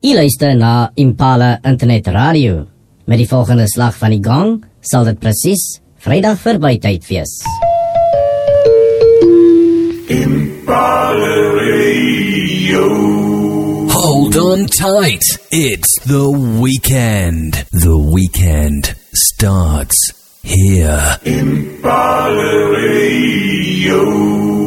U luister na Impala Internet Radio. Met die volgende slag van die gong sal dit presies Vrydag verbytyd wees. Impala Radio. Hold on tight. It's the weekend. The weekend starts here. Impala Radio.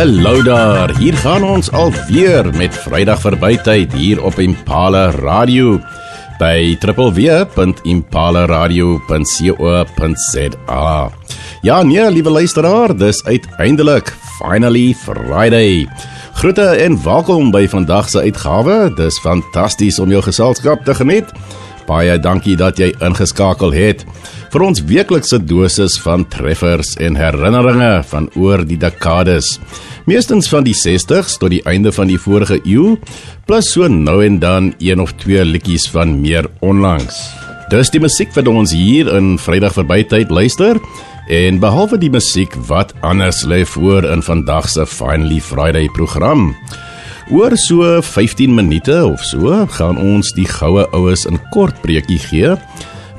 Hallo daar. Hier gaan ons alweer met Vrydag verbytyd hier op Impala Radio by www.impalaradio.co.za. Ja, nee, liewe luisteraar, dis uiteindelik finally Friday. Groete en welkom by vandag se uitgawe. Dis fantasties om jou geselskap te geniet. Baie dankie dat jy ingeskakel het vir ons weeklikse dosis van treffers en herinneringe van oor die dekades. Meestens van die 60s tot die einde van die vorige eeu, plus so nou en dan een of twee liedjies van meer onlangs. Dis die musiek wat ons hier in Vrydag verbytyd luister. En behalwe die musiek, wat anders lê voor in vandag se Finally Friday program? Oor so 15 minute of so gaan ons die goue oues in kort preekie gee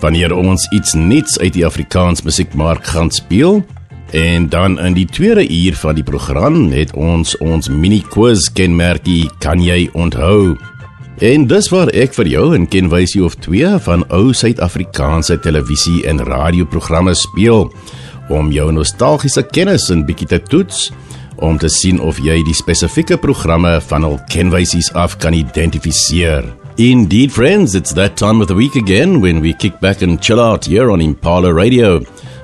wanneer ons iets nuuts uit die Afrikaans musiekmark gaan speel. En dan in die tweede uur van die program het ons ons mini quiz kenmerkie kan jy onthou. En dis waar ek vir jou 'n kenwysie of twee van ou Suid-Afrikaanse televisie en radioprogramme speel om jou nostalgiese kennis 'n bietjie te toets om te sien of jy die spesifieke programme van hul kenwysies af kan identifiseer. Indeed, friends, it's that time of the week again when we kick back and chill out here on Impala Radio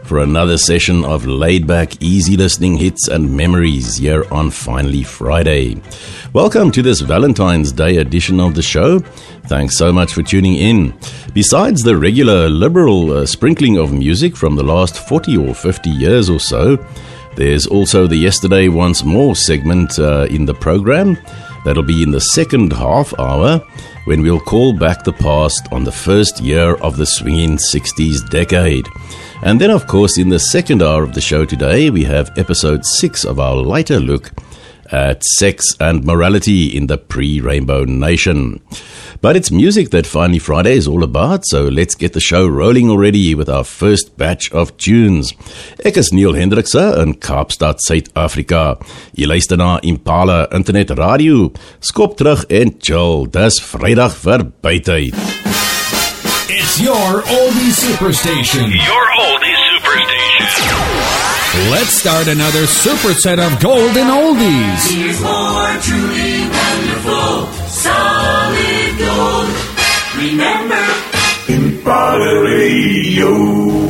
for another session of laid back, easy listening hits and memories here on Finally Friday. Welcome to this Valentine's Day edition of the show. Thanks so much for tuning in. Besides the regular liberal uh, sprinkling of music from the last 40 or 50 years or so, there's also the Yesterday Once More segment uh, in the program. That'll be in the second half hour when we'll call back the past on the first year of the swinging 60s decade. And then, of course, in the second hour of the show today, we have episode six of our lighter look at sex and morality in the pre rainbow nation. But it's music that Finally Friday is all about, so let's get the show rolling already with our first batch of tunes. Ek is Neil Hendrickse in Kaapstad, Suid-Afrika. Jy luister na Impala Internet Radio. Skop terug en chill. Dis Vrydag vir buityd. It's your oldie superstation. Your oldie superstation. Let's start another super set of golden oldies. Here's more truly wonderful, solid gold. Remember, Impala Radio.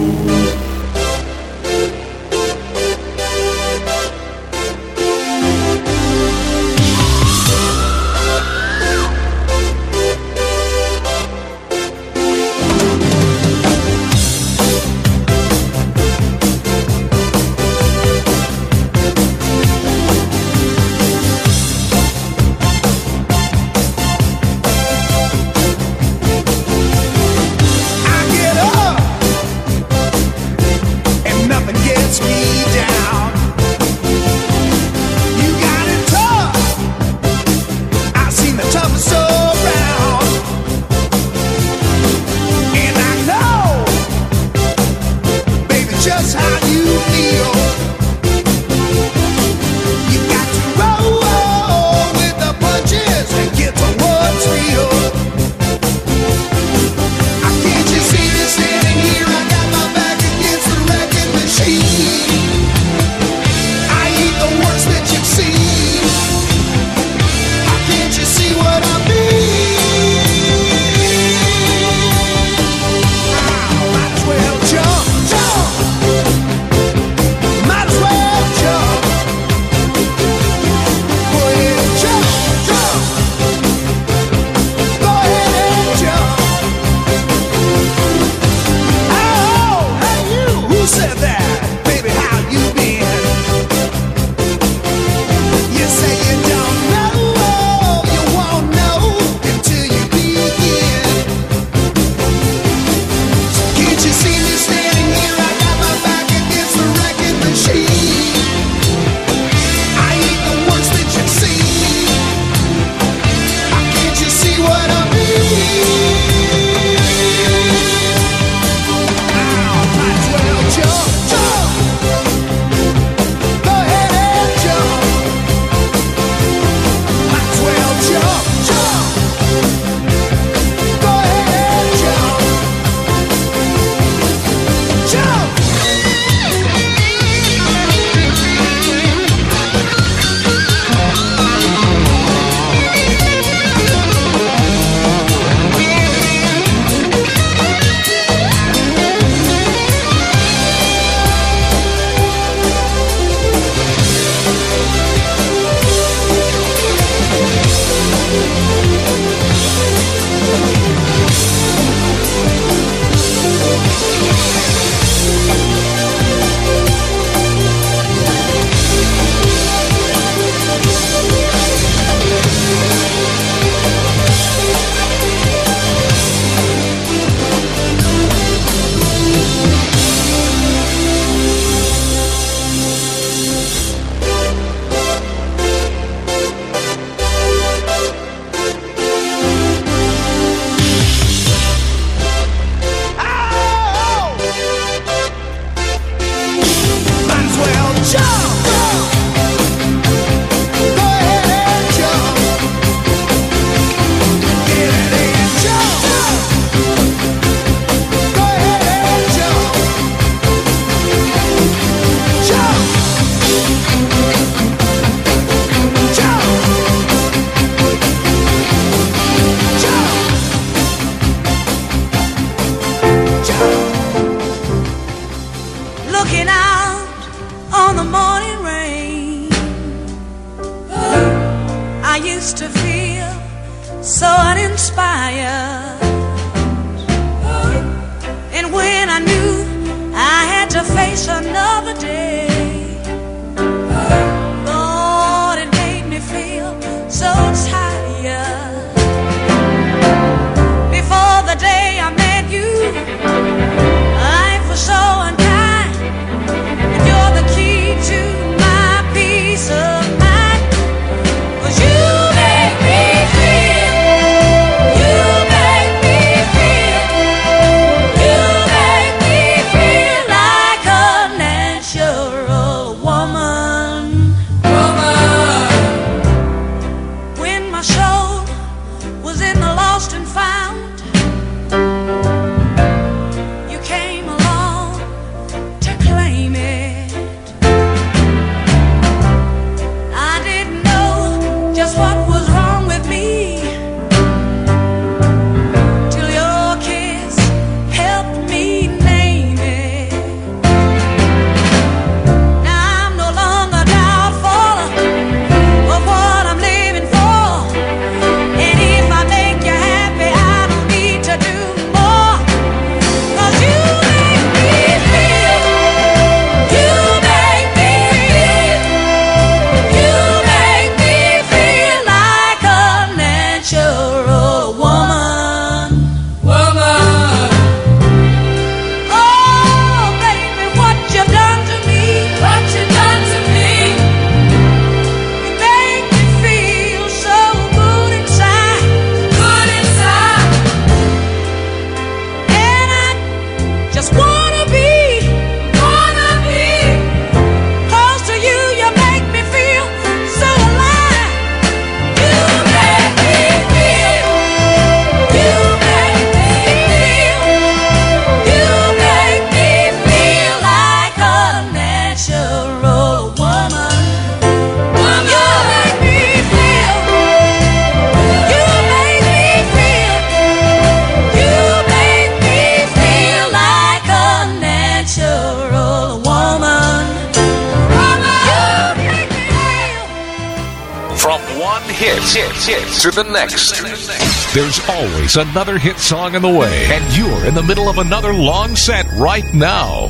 It's another hit song on the way, and you're in the middle of another long set right now.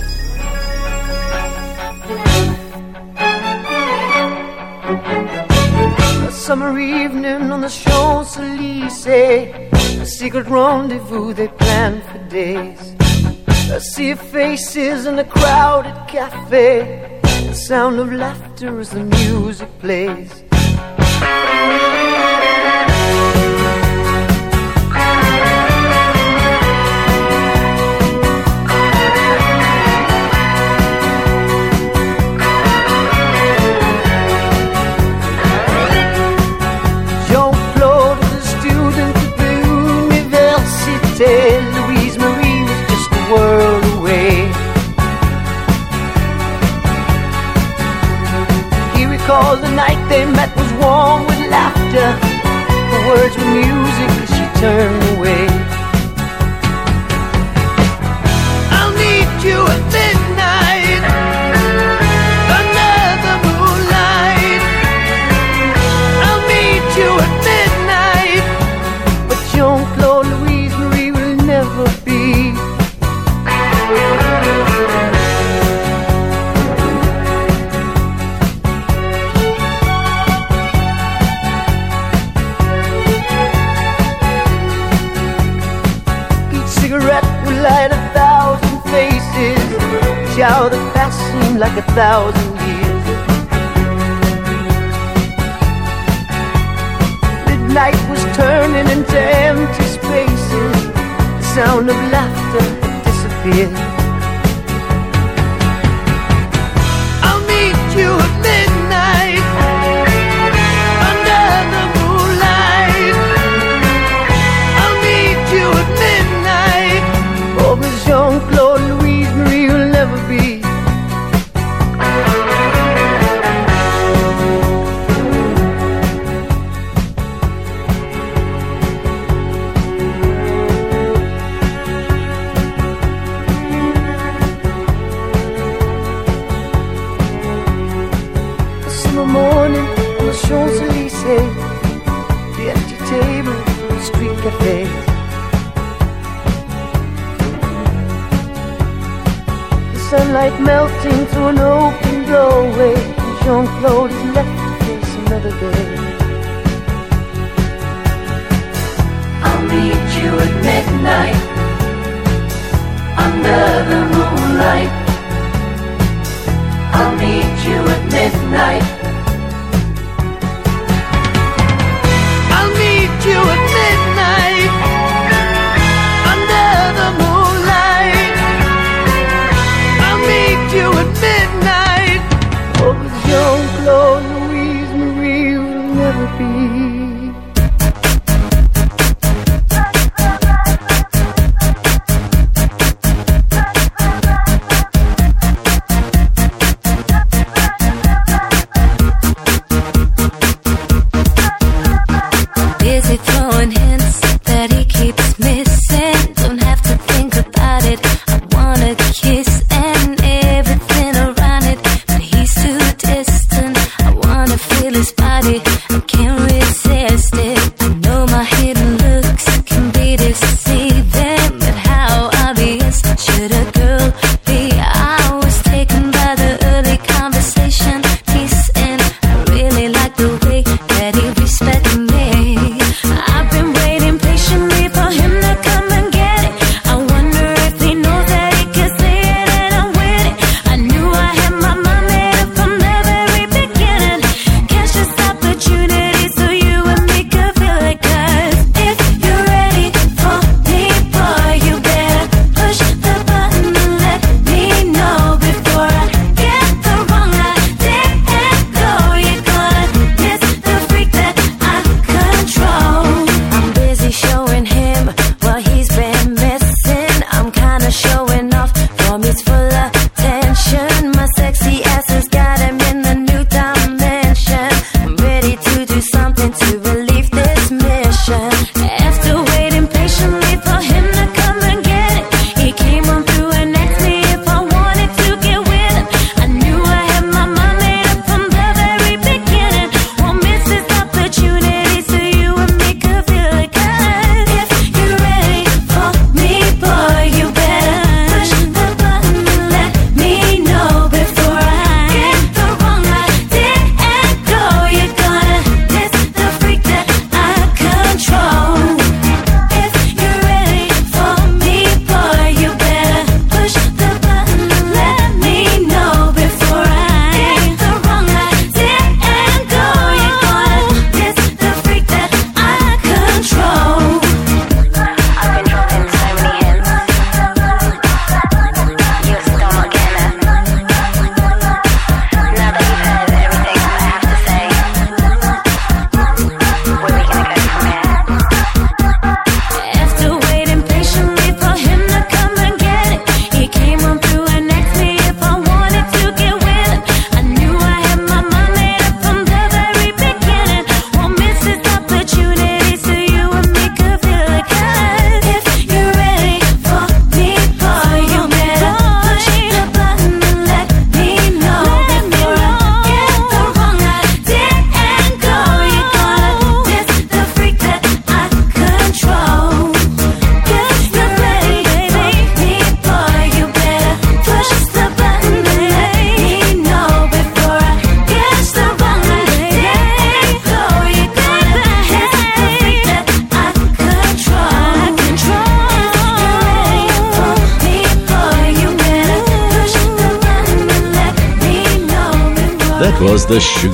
A summer evening on the Champs Elysees, a secret rendezvous they planned for days. I see your faces in a crowded cafe, the sound of laughter as the music plays. turn. out the past seemed like a thousand years. Midnight was turning into empty spaces. The sound of laughter had disappeared.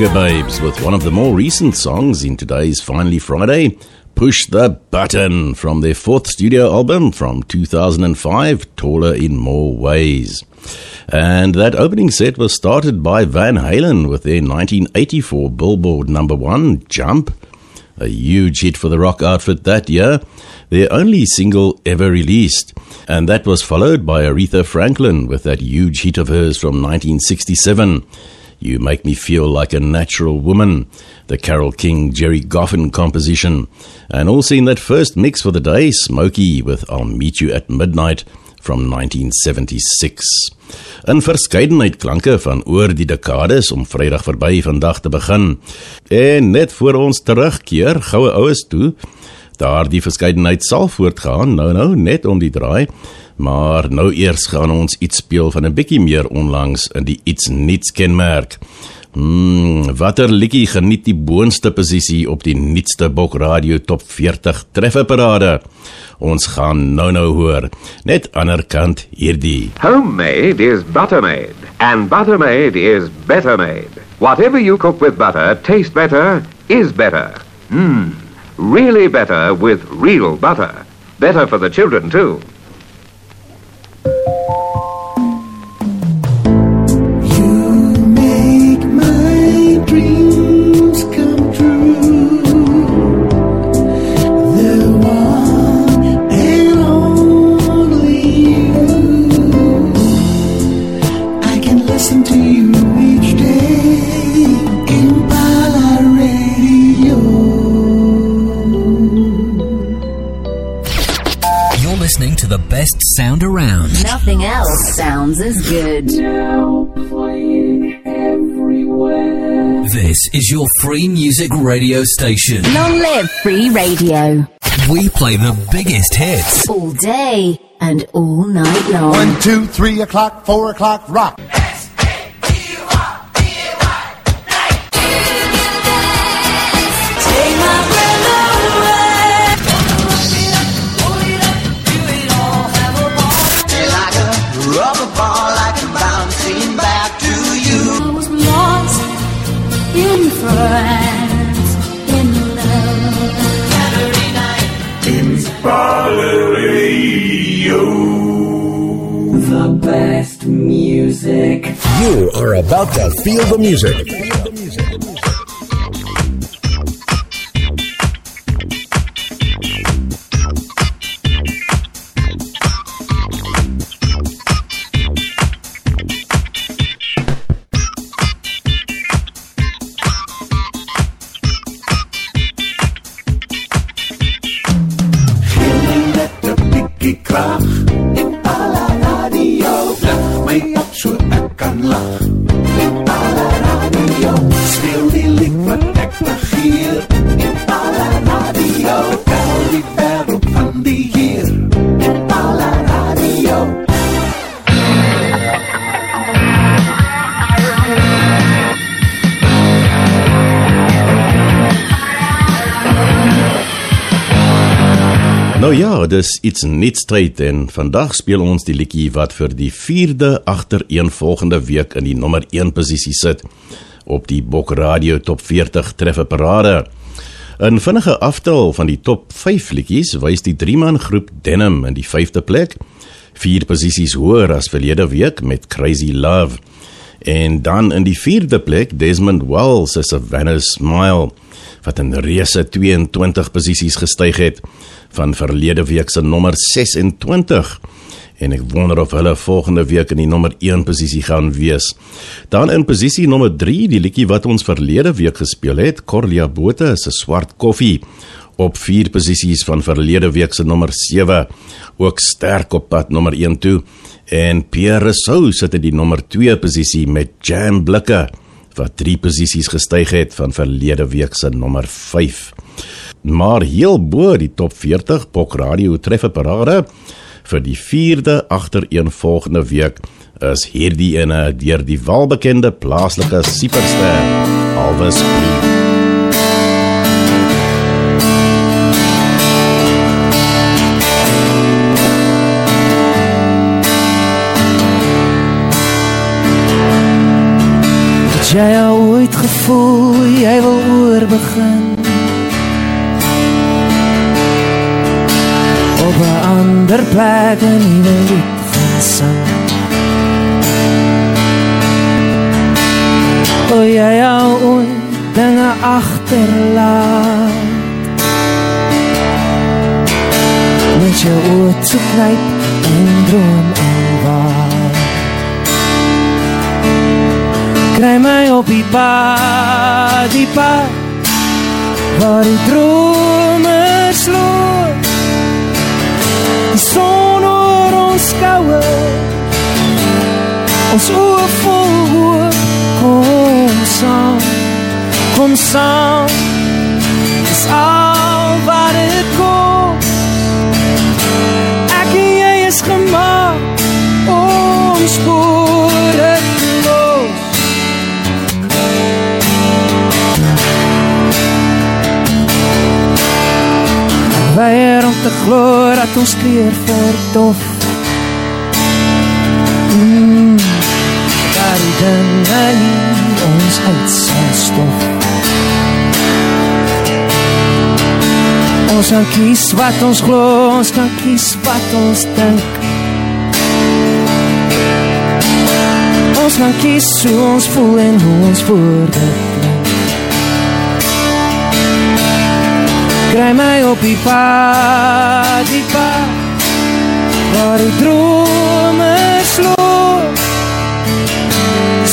Sugababes with one of the more recent songs in today's Finally Friday, Push the Button, from their fourth studio album from 2005, Taller in More Ways. And that opening set was started by Van Halen with their 1984 Billboard number one, Jump, a huge hit for the rock outfit that year, their only single ever released. And that was followed by Aretha Franklin with that huge hit of hers from 1967. You Make Me Feel Like a Natural Woman, the Carol King Jerry Goffin composition. And also in that first mix for the day, Smokey with I'll Meet You at Midnight from 1976. In verskeidenheid klanke van oor die dekades om Vrydag verby vandag te begin. En net voor ons terugkeer, goue oues toe, daardie verskeidenheid sal voortgaan nou nou net om die draai Maar nou eers gaan ons iets speel van 'n bietjie meer onlangs in die iets niets kenmerk. Hmm, watter liedjie geniet die boonste posisie op die nuutste Bok Radio Top 40 trefferparade? Ons gaan nou-nou hoor. Net ander kant hierdie. Homemade is butter made, and butter made is better made. Whatever you cook with butter tastes better, is better. Mmm, really better with real butter. Better for the children, too. Make best sound around. Nothing else sounds as good. This is your free music radio station. Long live free radio. We play the biggest hits. All day and all night long. One, two, three o'clock, four o'clock, rock. About to feel the music. Iets nuutstryd en vandag speel ons die liedjie wat vir die 4de agtereenvolgende week in die nommer 1 posisie sit op die Bok Radio Top 40 trefferparade. In vinnige aftel van die top 5 liedjies wys die drie-man groep Denim in die 5de plek, vier posisies hoër as verlede week met Crazy Love. En dan in die 4de plek Desmond Wells se Savannah Smile wat in reuse 22 posisies gestyg het van verlede week se nommer 26 en ek wonder of hulle volgende week in die nommer 1 posisie gaan wees. Dan in posisie nommer 3 die liedjie wat ons verlede week gespeel het, Corlia Botha se Swart Koffie op 4 posisies van verlede week se nommer 7 ook sterk op pad nommer 1 toe en Pierre Rousseau sit in die nommer 2 posisie met Jam Blikke wat 3 posisies gestyg het van verlede week se nommer 5. Maar heel bo die top 40 Bok Radio trefferparade vir die 4de agtereenvolgende week is hierdie ene deur die welbekende plaaslike superster Alvis. Het jy al ooit gevoel jy wil oorbegin? Op 'n ander plek 'n nuwe lied gaan sing. O jy al ooit dinge agterlaat? Met jou oë te knijp en droom en waar. Kry my op die pad, die pad Waar die drome sloot Die son oor ons skoue ons oë vol hoop kom saam kom saam. Dis al wat dit kos ek en jy is gemaak om spoor te glo dat ons kleur verdof. Mm, Dat die dinge hier ons uit sal stof. Ons kan kies wat ons glo, ons kan kies wat ons dink. Ons kan kies hoe ons voel en hoe ons woorde klink Sei meio pipa de pá Por slu.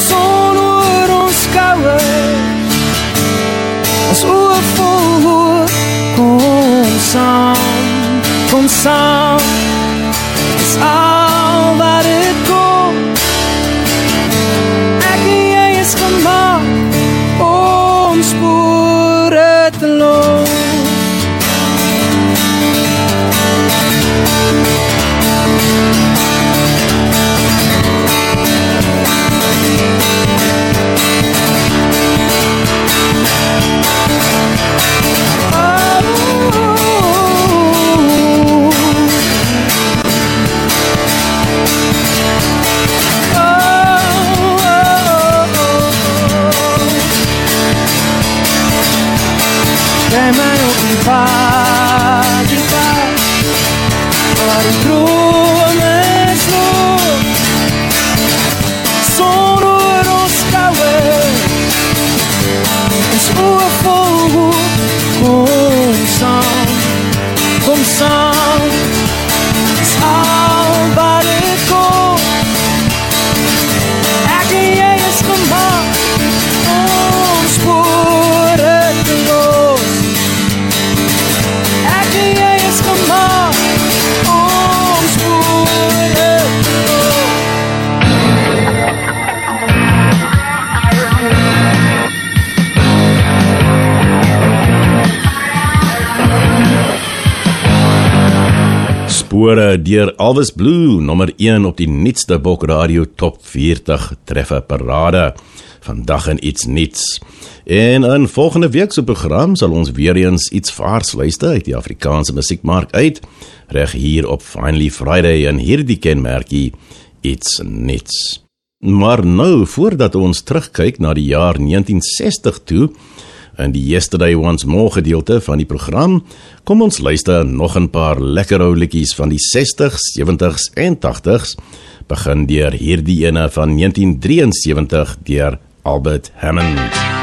Zonder ons koude, ons oor vol A sua fogo Com saam, com al wat faz. Spore deur Alvis Blue, nommer 1 op die nuutste Bok Radio Top 40 treffe parade. Vandag in iets nuuts. En in volgende week se program sal ons weer eens iets vaars luister uit die Afrikaanse musiekmark uit, reg hier op Finally Friday en hierdie kenmerkie iets nuuts. Maar nou, voordat ons terugkyk na die jaar 1960 toe, in die Yesterday Once More gedeelte van die program, kom ons luister nog 'n paar lekker ou liedjies van die 60s, 70s en 80s, begin deur hierdie ene van 1973 deur Albert Hammond.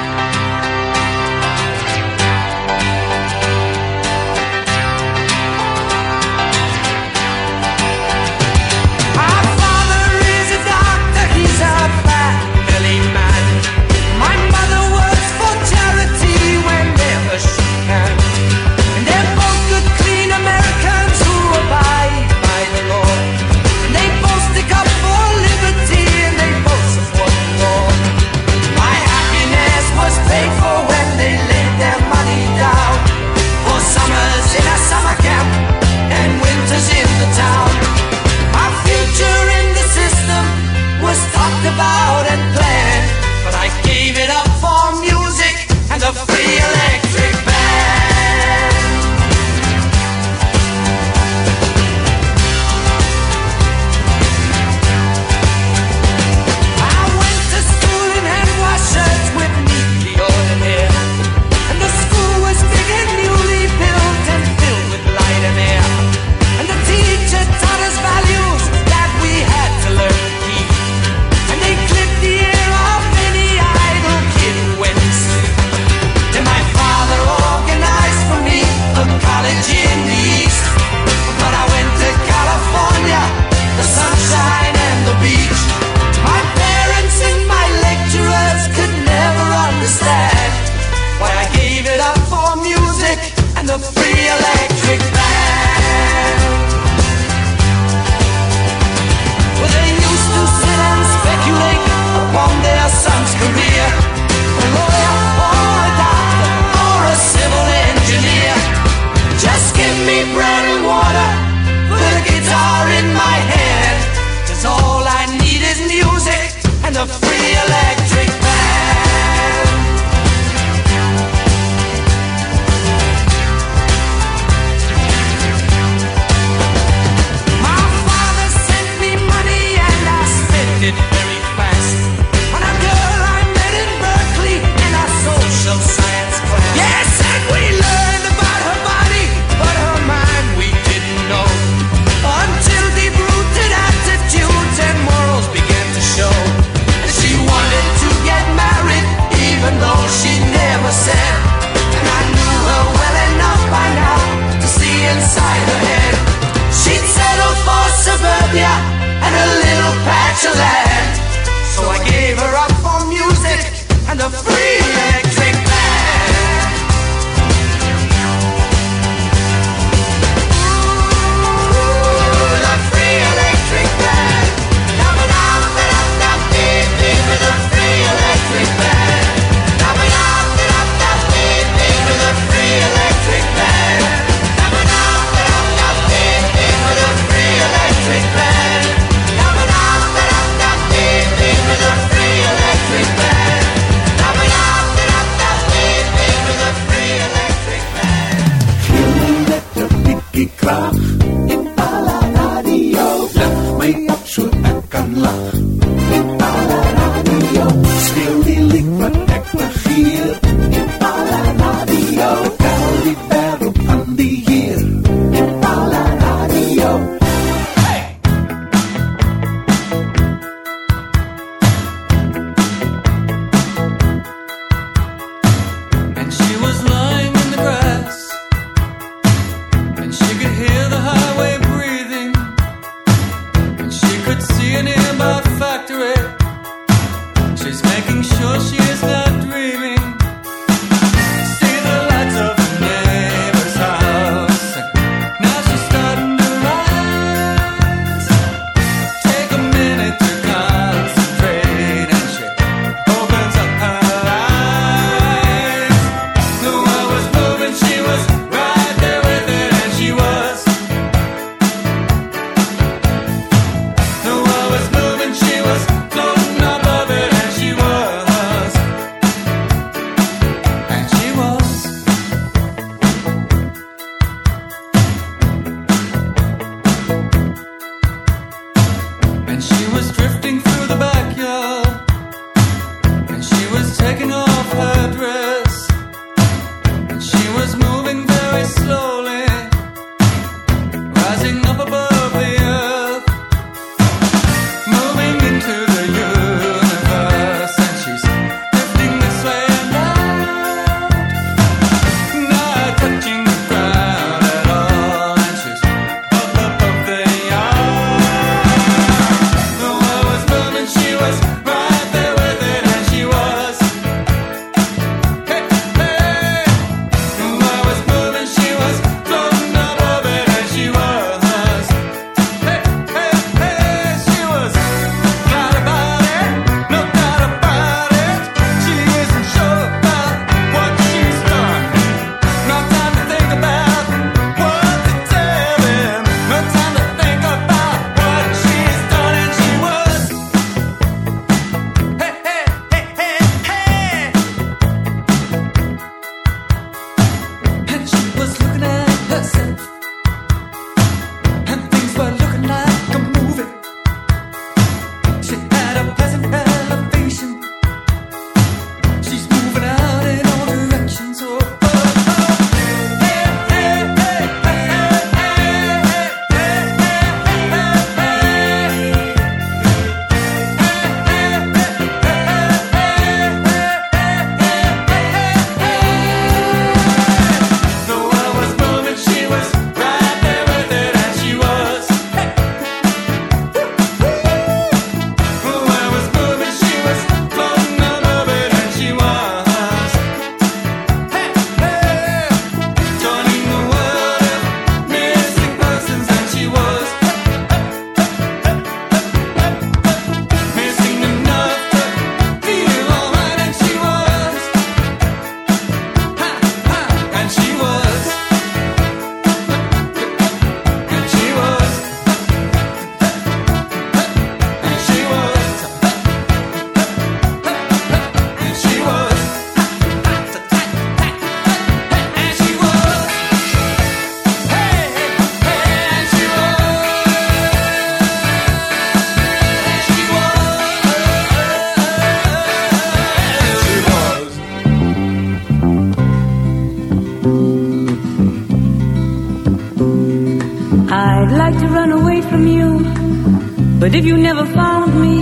if you never found me,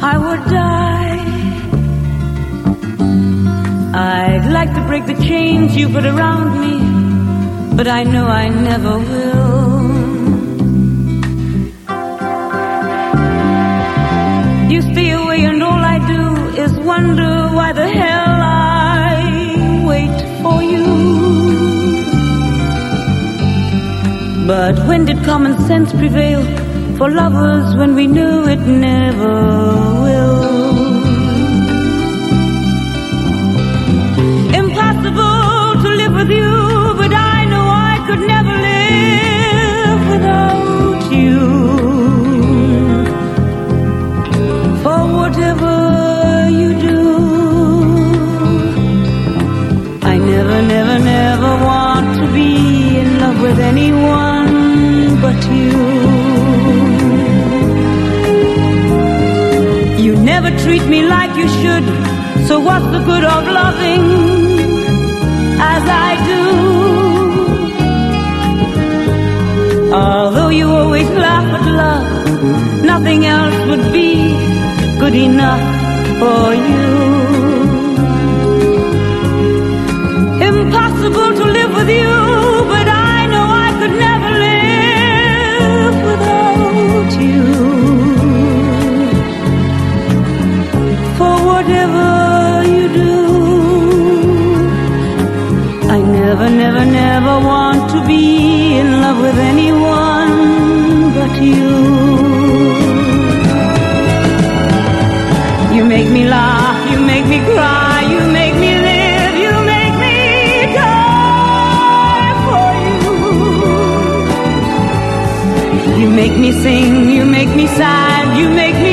I would die. I'd like to break the chains you put around me, but I know I never will. You stay away, and all I do is wonder why the hell I wait for you. But when did common sense prevail? for lovers when we knew it never will. Impossible to live with you, but I know I could never live without you. For whatever you do, I never, never, never want to be in love with anyone but you. treat me like you should. So what's the good of loving as I do? Although you always laugh at love, nothing else would be good enough for you. Impossible to live with you, but I know I could never live without you. never want to be in love with anyone but you. You make me laugh, you make me cry, you make me live, you make me die for you. You make me sing, you make me sad, you make me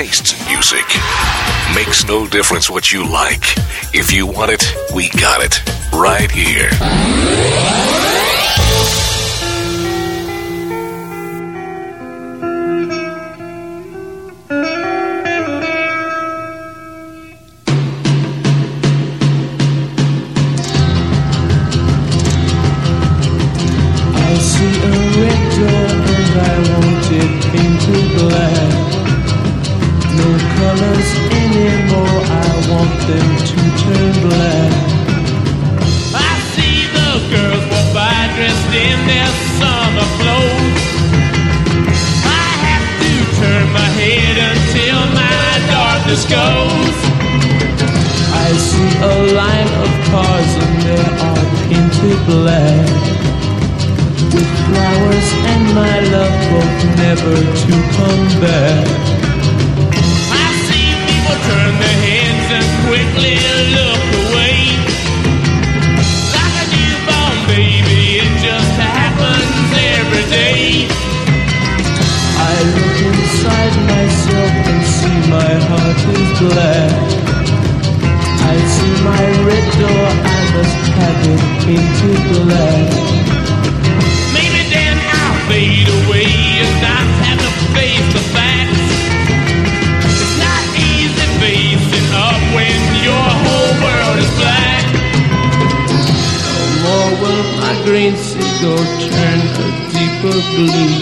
tastes in music. Makes no difference what you like. If you want it, we got it. Right here. go turn a deeper blue.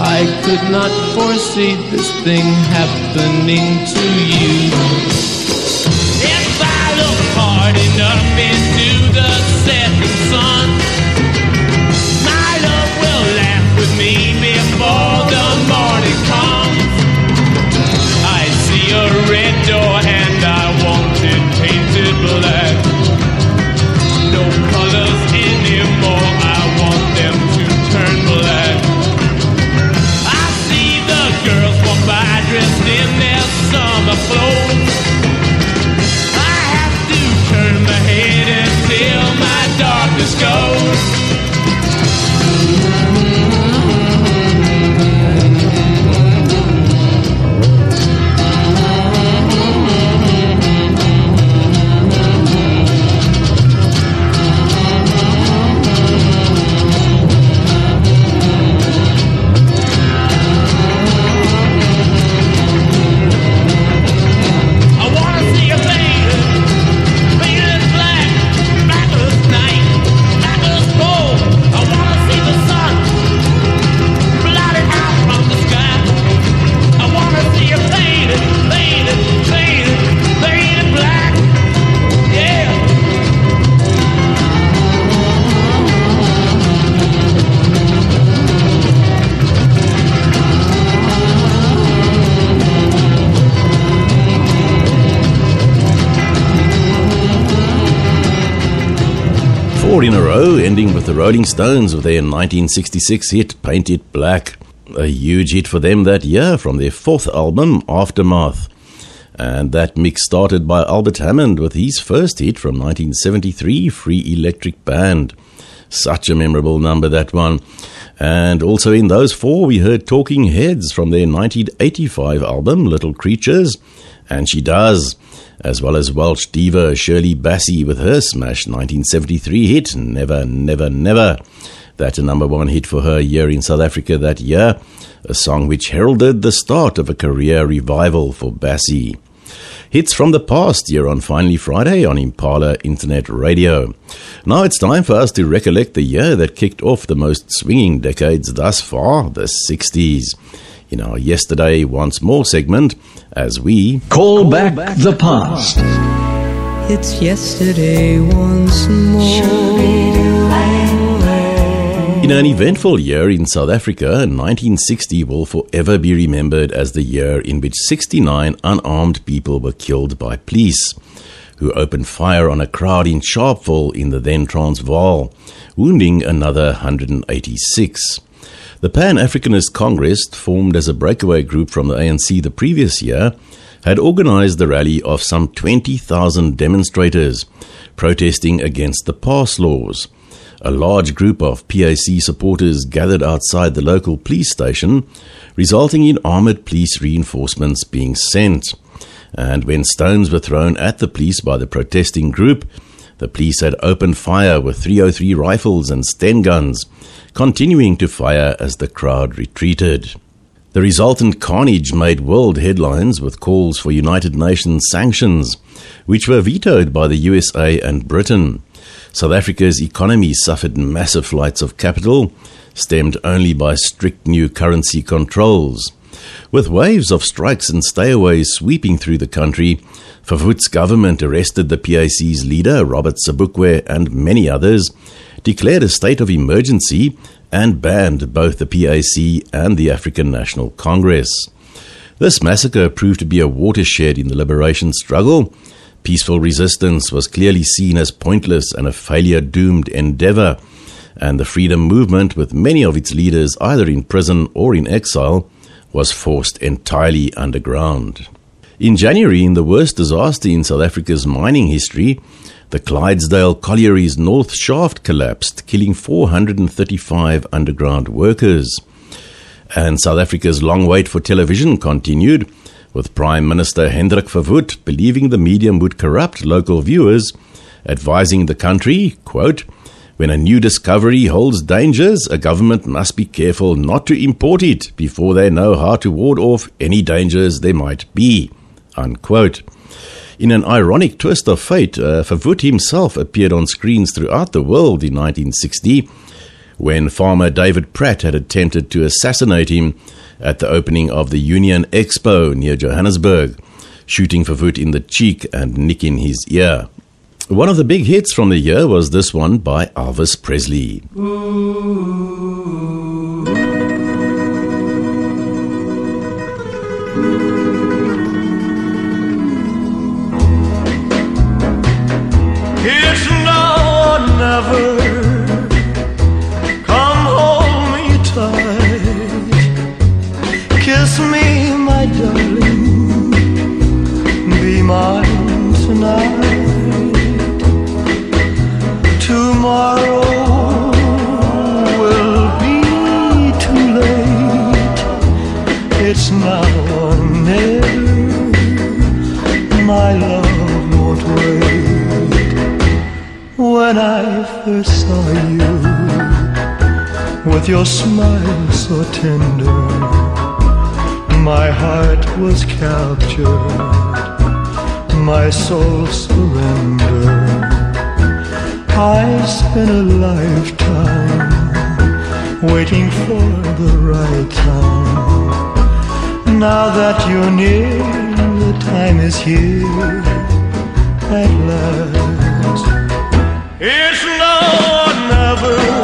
I could not foresee this thing happening to you. If I look hard enough into the setting sun. Let's go. Four in a row, ending with the Rolling Stones with their 1966 hit Paint It Black. A huge hit for them that year from their fourth album, Aftermath. And that mix started by Albert Hammond with his first hit from 1973, Free Electric Band. Such a memorable number, that one. And also in those four, we heard Talking Heads from their 1985 album, Little Creatures, and She Does, as well as Welsh diva Shirley Bassey with her smash 1973 hit, Never, Never, Never. That a number one hit for her year in South Africa that year, a song which heralded the start of a career revival for Bassey. Hits from the past year on Finally Friday on Impala Internet Radio. Now it's time for us to recollect the year that kicked off the most swinging decades thus far, the 60s. In our Yesterday Once More segment, as we call back the past. It's yesterday once more. In an eventful year in South Africa, 1960 will forever be remembered as the year in which 69 unarmed people were killed by police, who opened fire on a crowd in Sharpeville in the then Transvaal, wounding another 186. The Pan Africanist Congress, formed as a breakaway group from the ANC the previous year, had organized the rally of some 20,000 demonstrators protesting against the pass laws. A large group of PAC supporters gathered outside the local police station, resulting in armored police reinforcements being sent. And when stones were thrown at the police by the protesting group, the police had opened fire with 303 rifles and Sten guns, continuing to fire as the crowd retreated. The resultant carnage made world headlines with calls for United Nations sanctions, which were vetoed by the USA and Britain. South Africa's economy suffered massive flights of capital, stemmed only by strict new currency controls. With waves of strikes and stayaways sweeping through the country, Verwoerd's government arrested the PAC's leader, Robert Sobukwe, and many others, declared a state of emergency, and banned both the PAC and the African National Congress. This massacre proved to be a watershed in the liberation struggle. Peaceful resistance was clearly seen as pointless and a failure doomed endeavor, and the freedom movement, with many of its leaders either in prison or in exile, was forced entirely underground. In January, in the worst disaster in South Africa's mining history, the Clydesdale Colliery's north shaft collapsed, killing 435 underground workers. And South Africa's long wait for television continued, with Prime Minister Hendrik Verwoerd believing the medium would corrupt local viewers, advising the country, quote, when a new discovery holds dangers, a government must be careful not to import it before they know how to ward off any dangers there might be. Unquote. In an ironic twist of fate, uh, Verwoerd himself appeared on screens throughout the world in 1960 when farmer David Pratt had attempted to assassinate him at the opening of the Union Expo near Johannesburg, shooting Verwoerd in the cheek and nicking his ear. One of the big hits from the year was this one by Elvis Presley. Tight. Kiss me, my darling. Be mine Tomorrow will be too late. It's now or never. My love won't wait. When I first saw you, with your smile so tender, my heart was captured, my soul surrendered. I spent a lifetime waiting for the right time. Now that you're near, the time is here at last. It's now or never.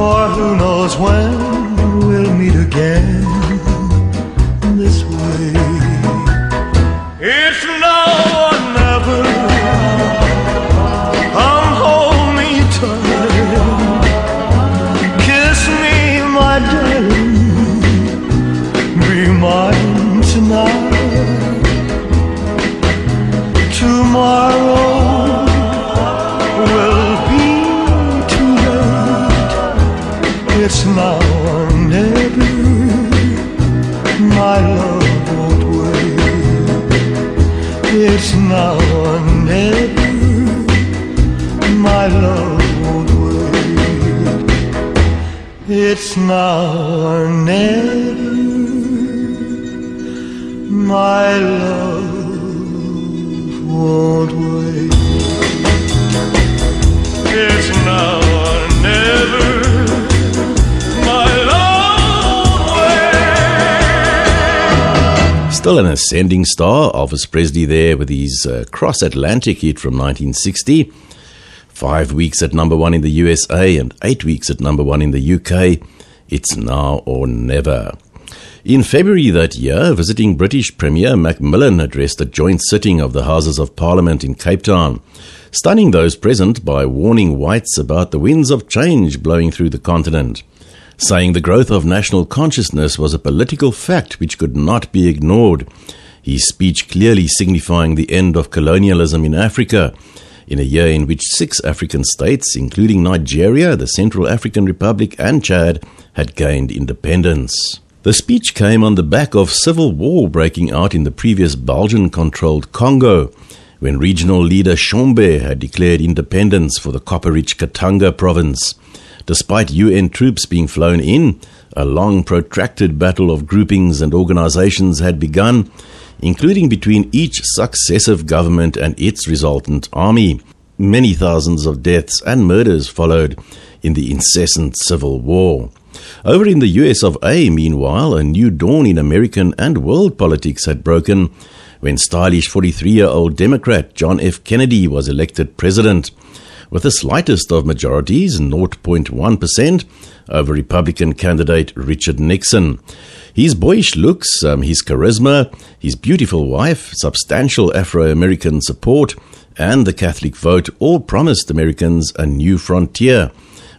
For who knows when we'll meet again this way. It's now or never. My love won't wait. It's now or never. My love Still an ascending star, Elvis Presley there with his uh, cross Atlantic hit from 1960. Five weeks at number one in the USA and eight weeks at number one in the UK. It's now or never. In February that year, visiting British Premier Macmillan addressed a joint sitting of the Houses of Parliament in Cape Town, stunning those present by warning whites about the winds of change blowing through the continent, saying the growth of national consciousness was a political fact which could not be ignored. His speech clearly signifying the end of colonialism in Africa, in a year in which six African states, including Nigeria, the Central African Republic, and Chad, had gained independence. The speech came on the back of civil war breaking out in the previous Belgian controlled Congo, when regional leader Tshombe had declared independence for the copper rich Katanga province. Despite UN troops being flown in, a long protracted battle of groupings and organizations had begun, including between each successive government and its resultant army. Many thousands of deaths and murders followed in the incessant civil war. Over in the US of A, meanwhile, a new dawn in American and world politics had broken when stylish 43 year old Democrat John F. Kennedy was elected president. With the slightest of majorities, 0.1%, over Republican candidate Richard Nixon. His boyish looks, um, his charisma, his beautiful wife, substantial Afro American support, and the Catholic vote all promised Americans a new frontier,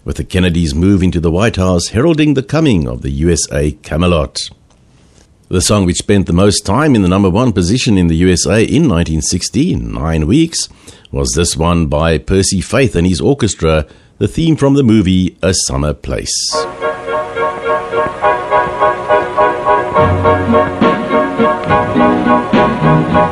with the Kennedys' move into the White House heralding the coming of the USA Camelot. The song which spent the most time in the number one position in the USA in 1960, nine weeks, was this one by Percy Faith and his orchestra, the theme from the movie A Summer Place. Thank you.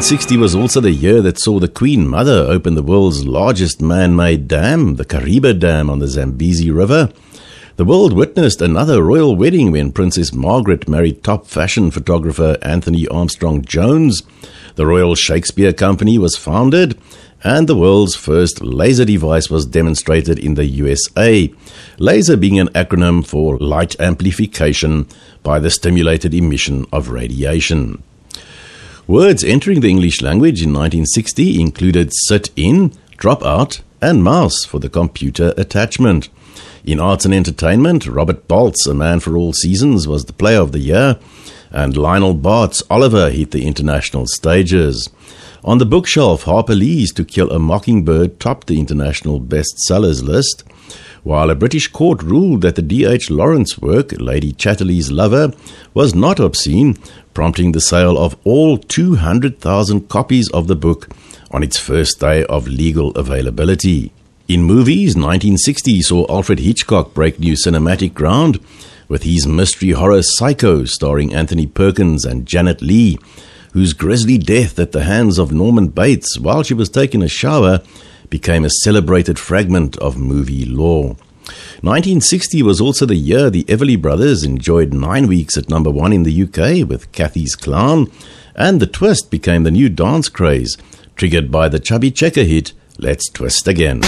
1960 was also the year that saw the Queen Mother open the world's largest man made dam, the Kariba Dam on the Zambezi River. The world witnessed another royal wedding when Princess Margaret married top fashion photographer Anthony Armstrong Jones. The Royal Shakespeare Company was founded, and the world's first laser device was demonstrated in the USA. Laser being an acronym for light amplification by the stimulated emission of radiation. Words entering the English language in 1960 included sit in, drop out, and mouse for the computer attachment. In arts and entertainment, Robert Bolt's A Man for All Seasons was the player of the year, and Lionel Bart's Oliver hit the international stages. On the bookshelf, Harper Lee's To Kill a Mockingbird topped the international bestsellers list, while a British court ruled that the D.H. Lawrence work, Lady Chatterley's Lover, was not obscene, prompting the sale of all 200,000 copies of the book on its first day of legal availability. In movies, 1960 saw Alfred Hitchcock break new cinematic ground with his mystery horror Psycho starring Anthony Perkins and Janet Leigh, whose grisly death at the hands of Norman Bates while she was taking a shower became a celebrated fragment of movie lore. 1960 was also the year the Everly Brothers enjoyed nine weeks at number one in the UK with Cathy's Clown, and the twist became the new dance craze, triggered by the Chubby Checker hit Let's Twist Again.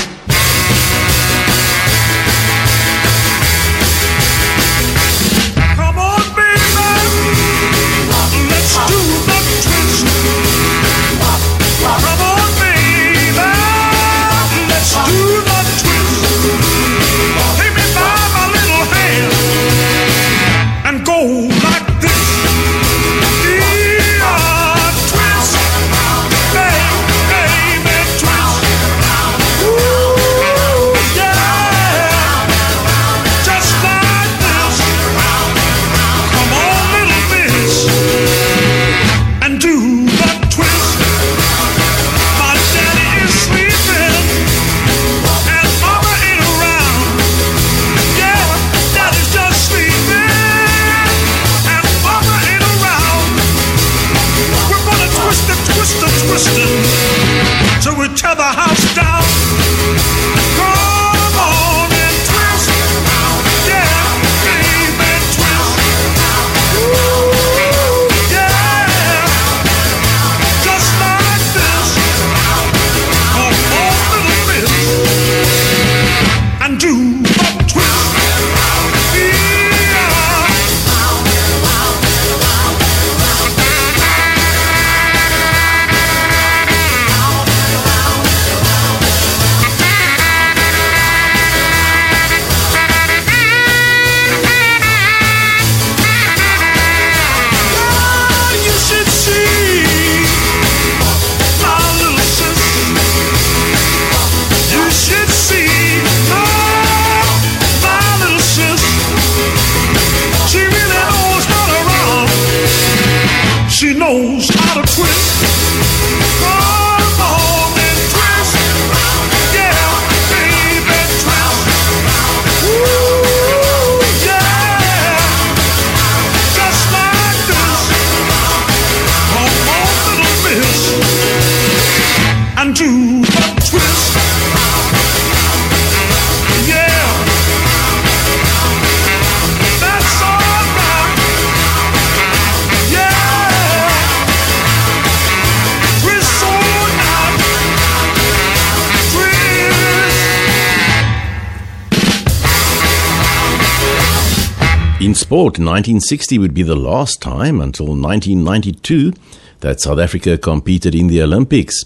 Sport, 1960 would be the last time until 1992 that South Africa competed in the Olympics.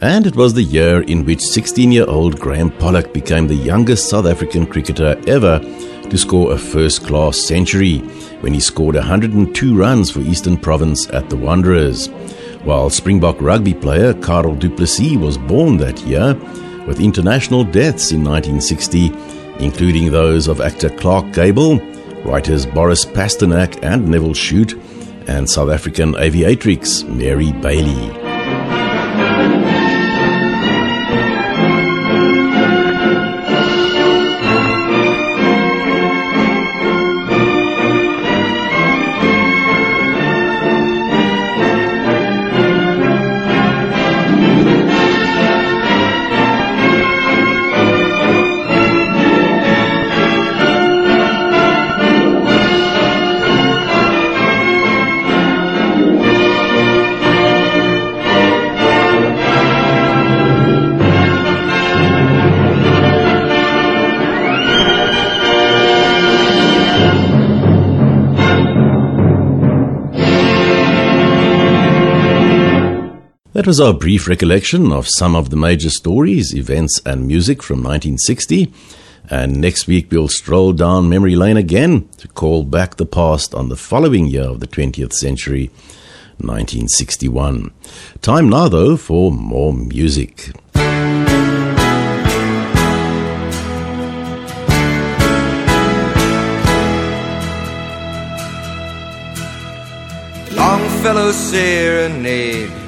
And it was the year in which 16 year old Graeme Pollock became the youngest South African cricketer ever to score a first class century when he scored 102 runs for Eastern Province at the Wanderers. While Springbok rugby player Carel du Plessis was born that year, with international deaths in 1960, including those of actor Clark Gable, writers Boris Pasternak and Nevil Shute, and South African aviatrix Mary Bailey. Was our brief recollection of some of the major stories, events, and music from 1960. And next week we'll stroll down memory lane again to call back the past on the following year of the 20th century, 1961. Time now, though, for more music. Longfellow serenade.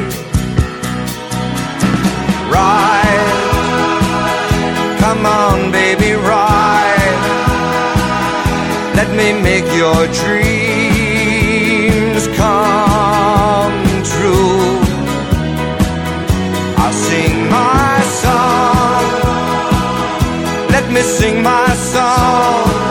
Ride, come on, baby, ride. Let me make your dreams come true. I'll sing my song. Let me sing my song.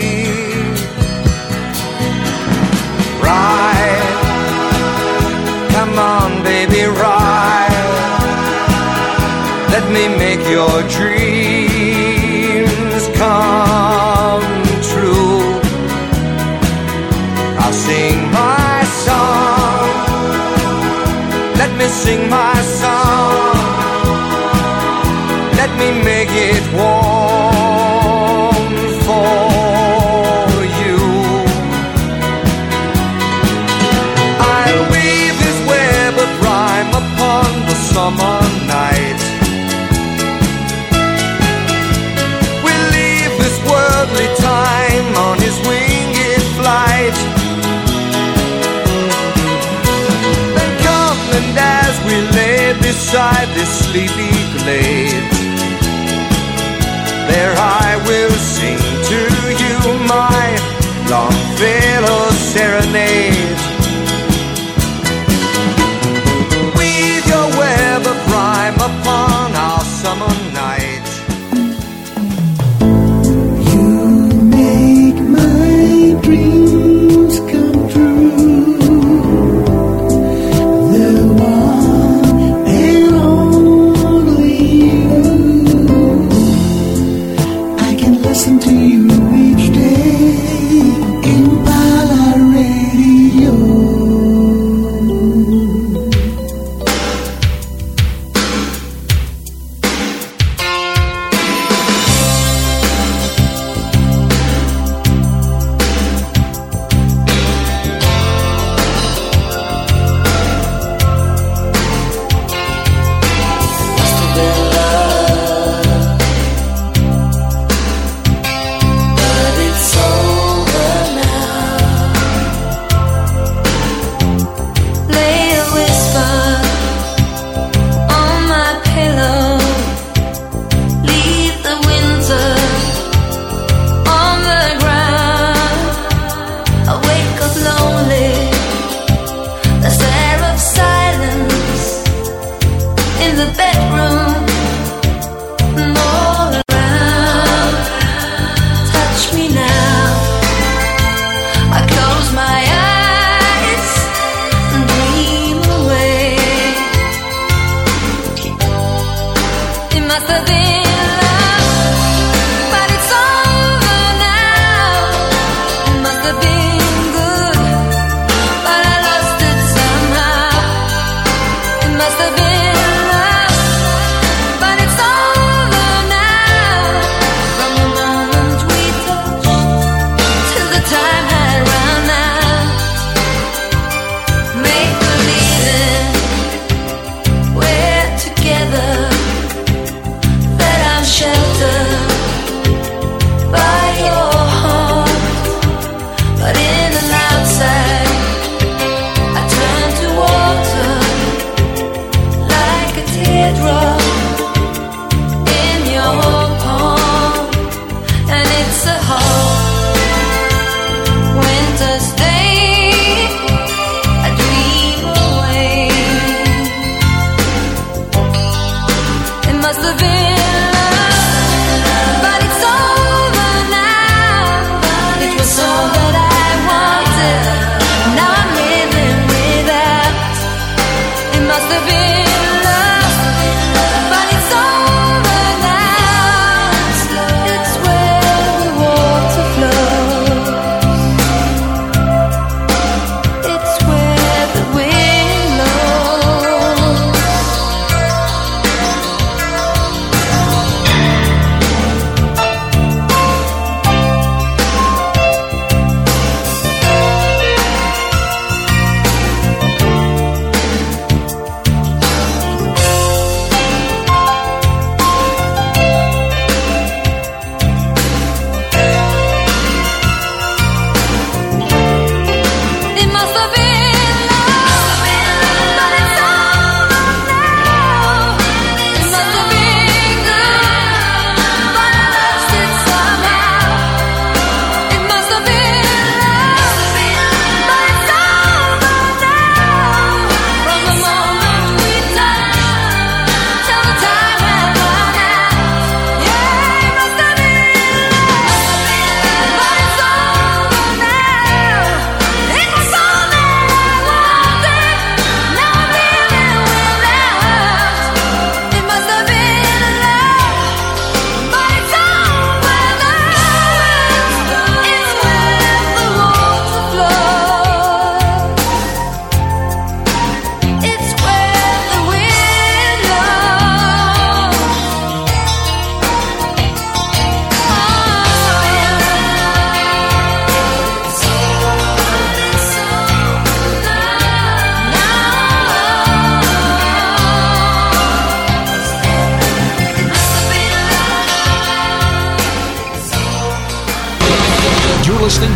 Me make your dreams come true. I'll sing my song. Let me sing my song. Let me make it warm beside this sleepy glade, there I will sing to you my Longfellow serenade.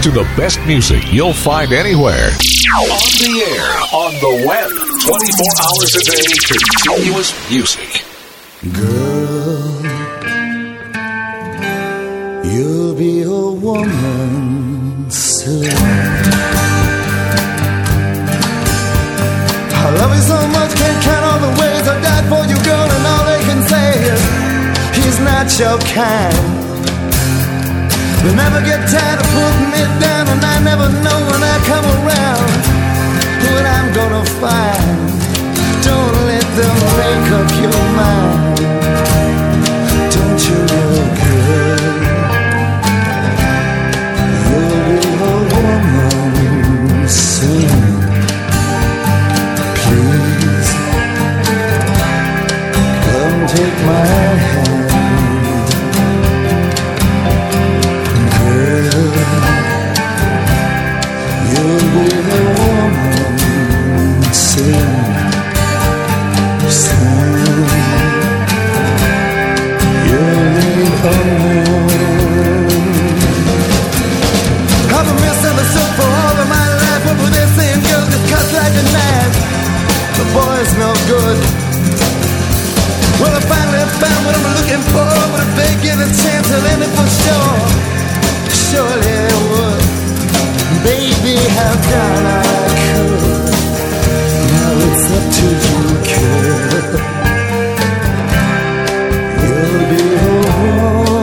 to the best music you'll find anywhere. On the air, on the web, 24 hours a day, continuous music. Girl, you'll be a woman soon. I love you so much, can't count all the ways I died for you, girl, and all they can say is, he's not your kind. They never get tired of putting me down, and I never know when I come around what I'm gonna find. give a chance to at it for sure. Surely it would. Baby, how done I could. Now it's up to you, kid. You'll be the one.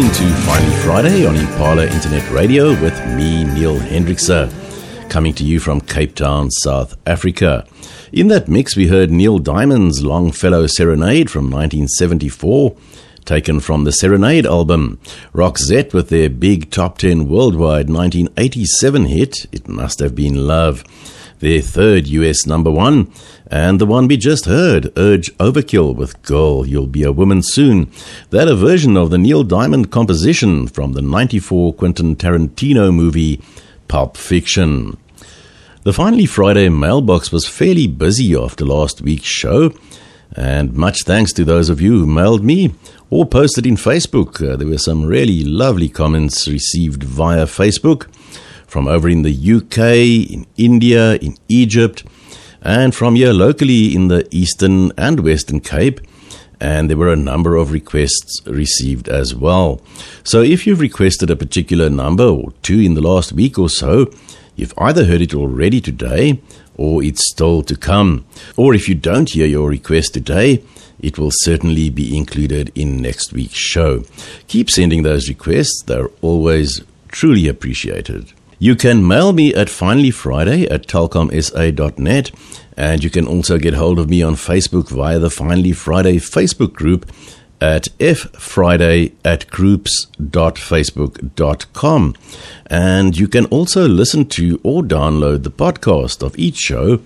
Listening to Finally Friday on Impala Internet Radio with me, Neil Hendrickse, coming to you from Cape Town, South Africa. In that mix, we heard Neil Diamond's Longfellow Serenade from 1974, taken from the Serenade album. Roxette with their big top 10 worldwide 1987 hit, It Must Have Been Love, their third US number one, and the one we just heard, Urge Overkill with Girl, You'll Be a Woman Soon. That a version of the Neil Diamond composition from the 94 Quentin Tarantino movie Pulp Fiction. The Finally Friday mailbox was fairly busy after last week's show, and much thanks to those of you who mailed me or posted in Facebook. Uh, there were some really lovely comments received via Facebook from over in the UK, in India, in Egypt, and from here locally in the Eastern and Western Cape. And there were a number of requests received as well. So if you've requested a particular number or two in the last week or so, you've either heard it already today or it's still to come. Or if you don't hear your request today, it will certainly be included in next week's show. Keep sending those requests, they're always truly appreciated. You can mail me at finallyfriday at telkomsa.net and you can also get hold of me on Facebook via the Finally Friday Facebook group at ffriday at groups.facebook.com. And you can also listen to or download the podcast of each show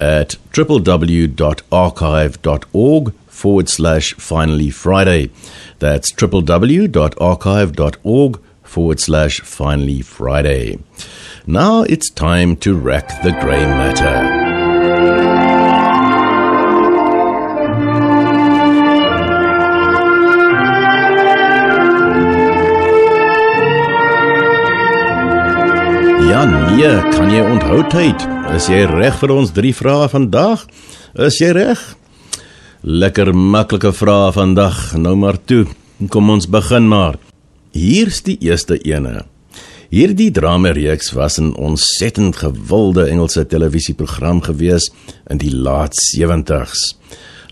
at www.archive.org forward slash finally Friday. That's www.archive.org forward slash finally Friday. Now it's time to rack the grey matter. Ja nee, kan jy onthou tyd? Is jy reg vir ons drie vrae vandag? Is jy reg? Lekker maklike vrae vandag. Nou maar toe. Kom ons begin maar. Hier's die eerste ene. Hierdie drama-reeks was 'n ontsettend gewilde Engelse televisieprogram gewees in die laat 70s.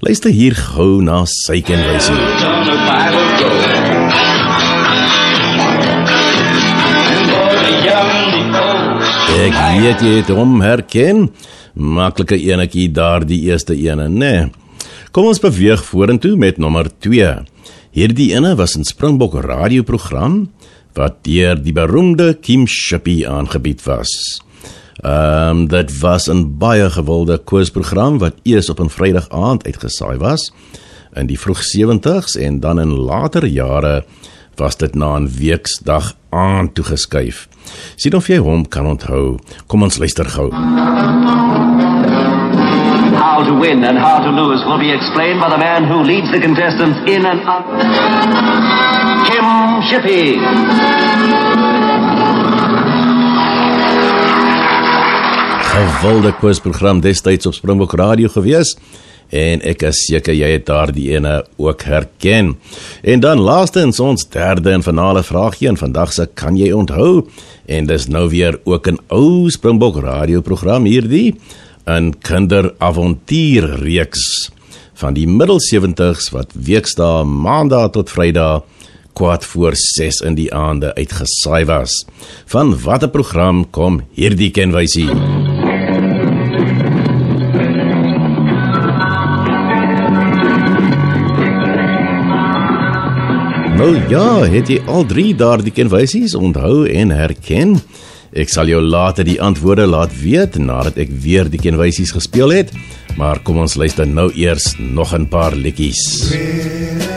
Luister hier gou na sy kenwysie. Ek weet jy het hom herken. Maklike enetjie daardie eerste ene, né? Nee. Kom ons beweeg vorentoe met nommer 2. Hierdie ene was 'n Springbok radioprogram wat deur die beroemde Kim Shippy aangebied was. Um, dit was 'n baie gewilde koersprogram wat eers op 'n Vrydag aand uitgesaai was in die vroeg 70s en dan in later jare was dit na 'n weksdag aand toegeskuif. Sien of jy hom kan onthou. Kom ons luister gou. How to win and how to lose will be explained by the man who leads the contestants in and out. Kim Shippey. Gewilde koersprogram destyds op Springbok Radio gewees en ek is seker jy het daardie ene ook herken. En dan laastens ons derde en finale vraagie en vandag se kan jy onthou en dis nou weer ook 'n ou Springbok radioprogram hierdie 'n kinderavontuurreeks van die middel 70s wat weksdae maandag tot vrydag kwart voor 6 in die aande uitgesaai was. Van watter program kom hierdie kenwysie? Nou ja, het jy al drie daardie kenwysies onthou en herken? Ek sal jou later die antwoorde laat weet nadat ek weer die kenwysies gespeel het, maar kom ons luister nou eers nog 'n paar liedjies. I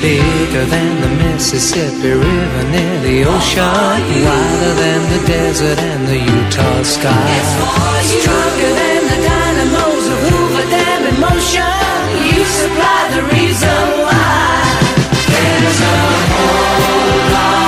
Bigger than the Mississippi River, near the ocean. Wider than the desert and the Utah sky. Stronger than the dynamos of Hoover Dam in motion. You supply the reason why. There's a whole lot.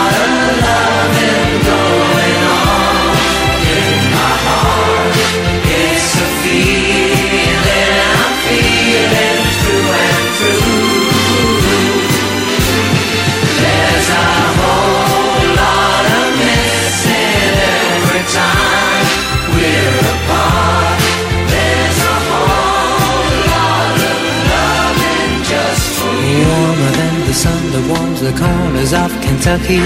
the sun that warms the corners of Kentucky,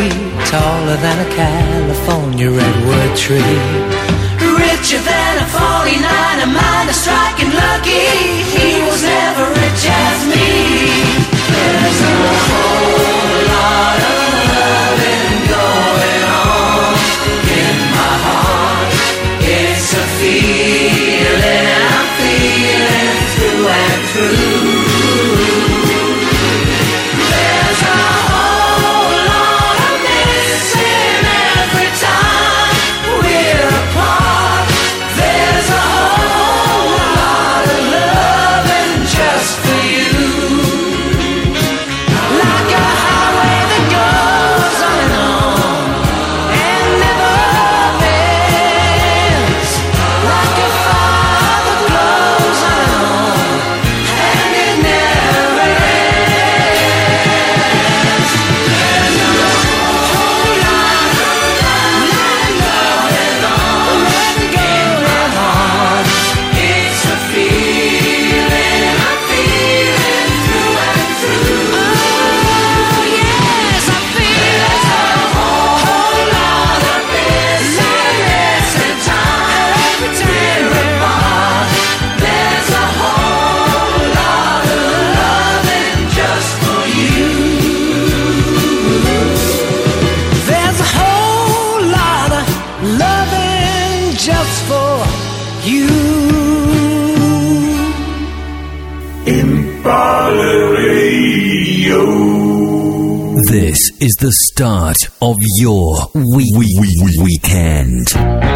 taller than a California redwood tree. Richer than a 49, a miner striking lucky. He was never rich as me. There's a whole lot of loving going on in my heart. It's a feeling I'm feeling through and through. start of your week- weekend.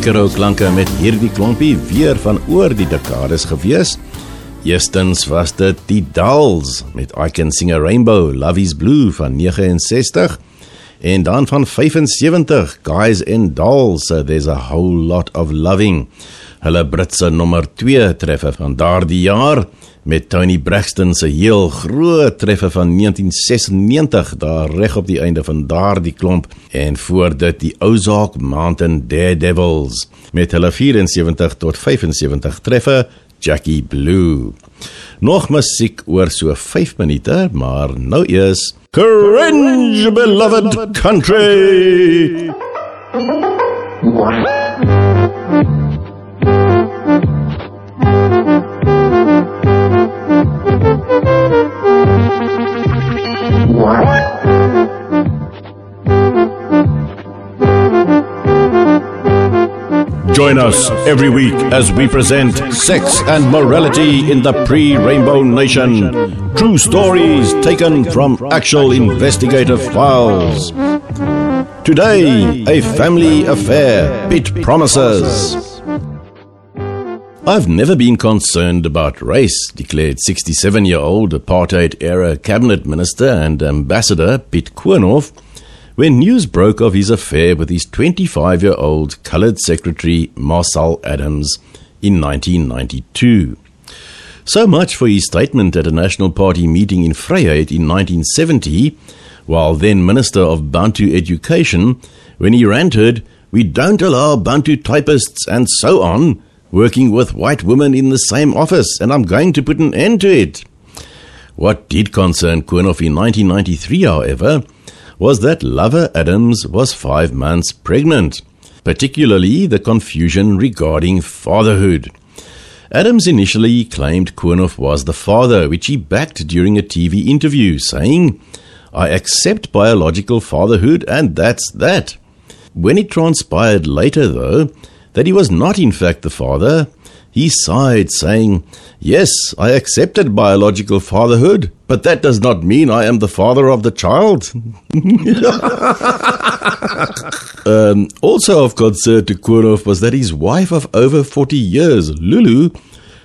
Lekker ou klanke met hierdie klompie weer van oor die dekades gewees. Eerstens was dit die Dolls met I Can Sing a Rainbow, Love is Blue van 69 en dan van 75 Guys and Dolls, uh, There's a Whole Lot of Loving. Hulle Britse nommer 2 treffer van daardie jaar met Tony Braxton se heel groot treffer van 1996 daar reg op die einde van daardie klomp en voor dit die Ozark Mountain Daredevils met hulle 74 tot 75 treffer Jackie Blue. Nog musiek oor so 5 minute, maar nou eers Cringe Beloved Country. Join us every week as we present Sex and Morality in the Pre Rainbow Nation. True stories taken from actual investigative files. Today, a family affair. It promises. I've never been concerned about race, declared 67 year old apartheid era cabinet minister and ambassador Piet Koornhof when news broke of his affair with his 25 year old coloured secretary Marcelle Adams in 1992. So much for his statement at a National Party meeting in Vryheid in 1970, while then Minister of Bantu Education, when he ranted, We don't allow Bantu typists and so on working with white women in the same office, and I'm going to put an end to it. What did concern Koornhof in 1993, however, was that lover Adams was five months pregnant, particularly the confusion regarding fatherhood. Adams initially claimed Koornhof was the father, which he backed during a TV interview, saying, I accept biological fatherhood and that's that. When it transpired later, though, that he was not in fact the father, he sighed, saying, Yes, I accepted biological fatherhood, but that does not mean I am the father of the child. um, also of concern to Koornhof was that his wife of over 40 years, Lulu,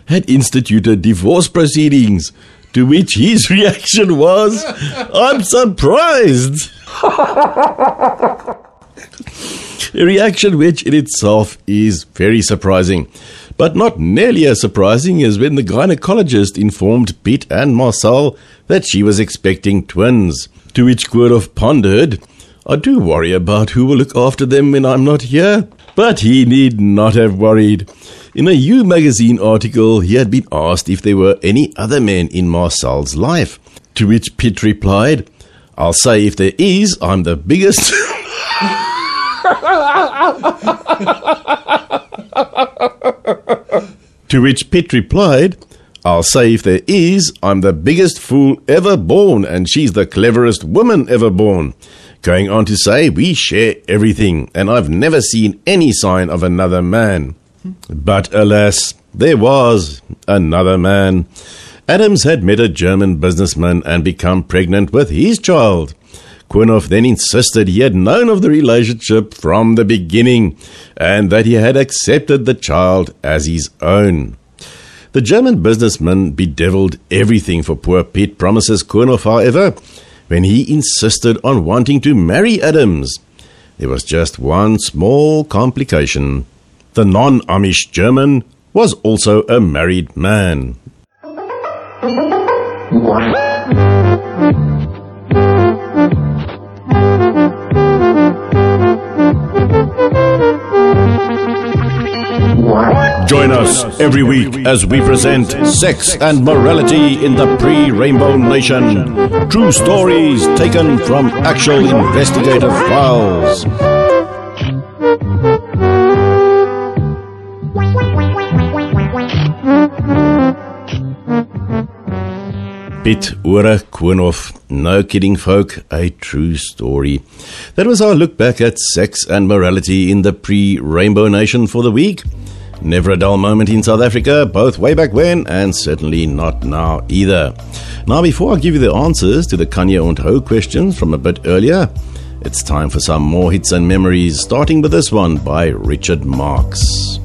had instituted divorce proceedings, to which his reaction was, I'm surprised. A reaction which in itself is very surprising, but not nearly as surprising as when the gynecologist informed Piet and Marcelle that she was expecting twins, to which Koornhof pondered, I do worry about who will look after them when I'm not here. But he need not have worried. In a U magazine article, he had been asked if there were any other men in Marcelle's life, to which Pitt replied, I'll say if there is, I'm the biggest. to which Pitt replied, I'll say if there is, I'm the biggest fool ever born, and she's the cleverest woman ever born. Going on to say, we share everything, and I've never seen any sign of another man. But alas, there was another man. Adams had met a German businessman and become pregnant with his child. Koornhof then insisted he had known of the relationship from the beginning and that he had accepted the child as his own. The German businessman bedeviled everything for poor Piet promises Koornhof, however, when he insisted on wanting to marry Adams. There was just one small complication. The non Amish German was also a married man. Join us every week as we present Sex and Morality in the Pre Rainbow Nation. True stories taken from actual investigative files. Bit Ora Koornhof. No kidding, folk. A true story. That was our look back at sex and morality in the pre Rainbow Nation for the week. Never a dull moment in South Africa, both way back when and certainly not now either. Now, before I give you the answers to the Kan jy onthou questions from a bit earlier, it's time for some more hits and memories, starting with this one by Richard Marx.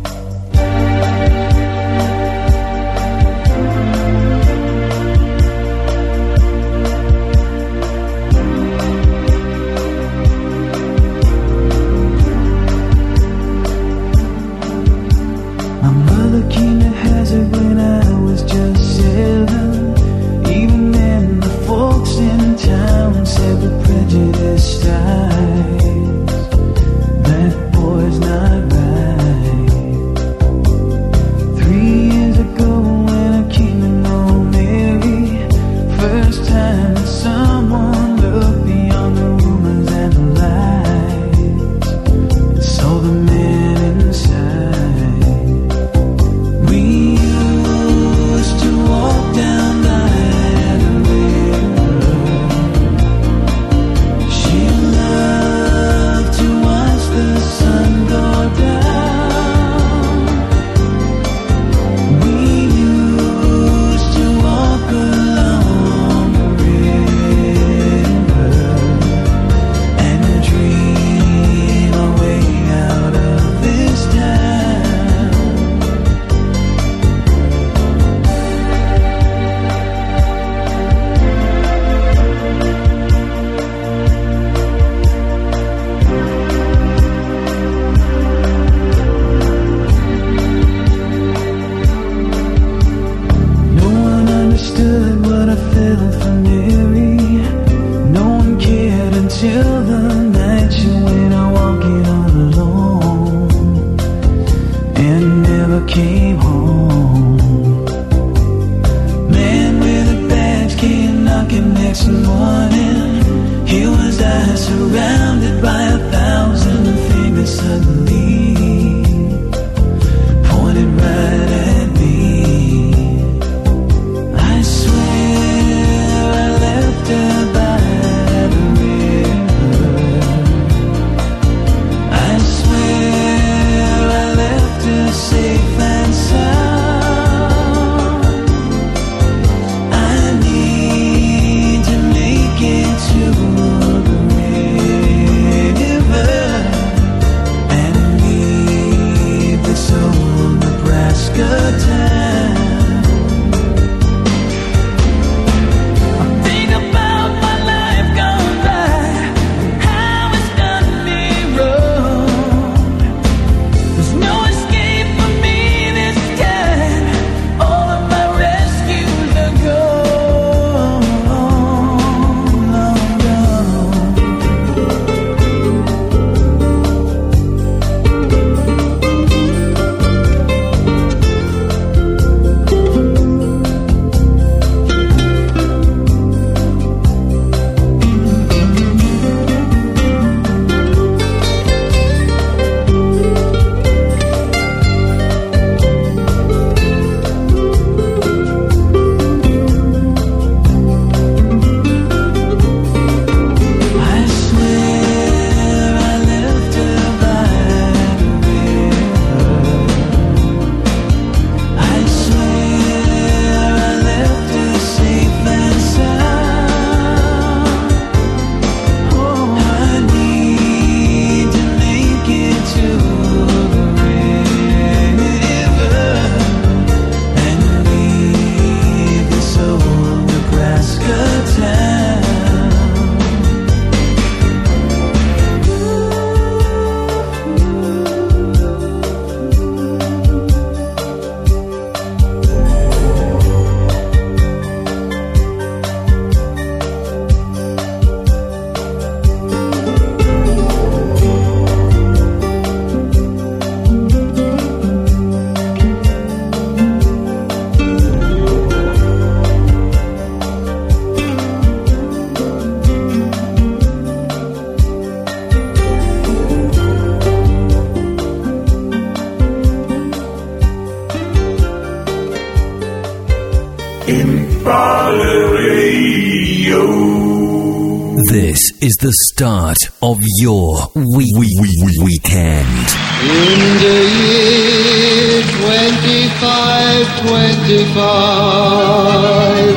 Is the start of your we- we- we- weekend. In the year 2525,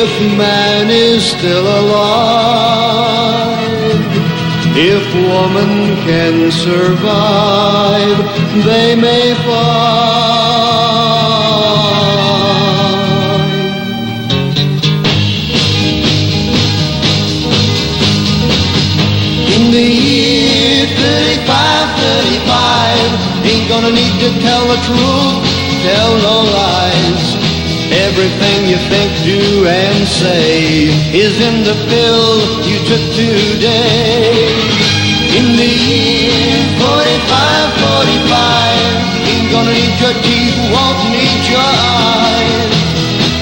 if man is still alive, if woman can survive, they may find. Ain't gonna need to tell the truth, tell no lies. Everything you think, do, and say is in the pill you took today. In the year 45, 45, ain't gonna need your teeth, won't need your eyes.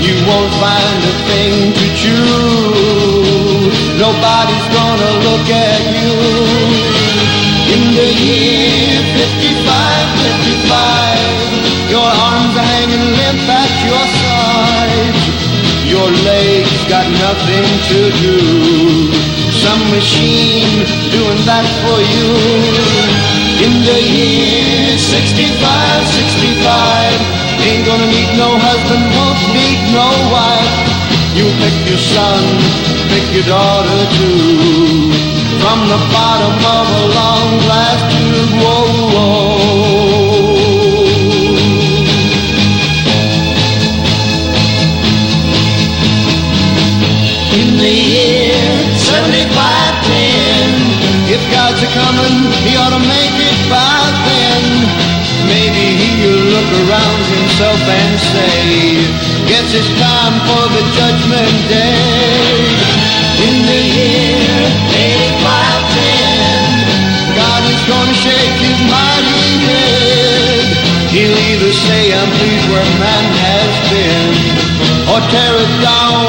You won't find a thing to chew. Nobody's gonna look at you. In the year 55, 55, your arms are hanging limp at your side. Your legs got nothing to do. Some machine doing that for you. In the year 65, 65, ain't gonna need no husband, won't need no wife. You pick your son, pick your daughter too. From the bottom of a long glass tube, whoa, whoa. If God's a coming, he ought to make it by then. Maybe he'll look around himself and say, Guess it's time for the judgment day. In the year 85, 10, God is gonna shake his mighty head. He'll either say, I'm pleased where man has been, or tear it down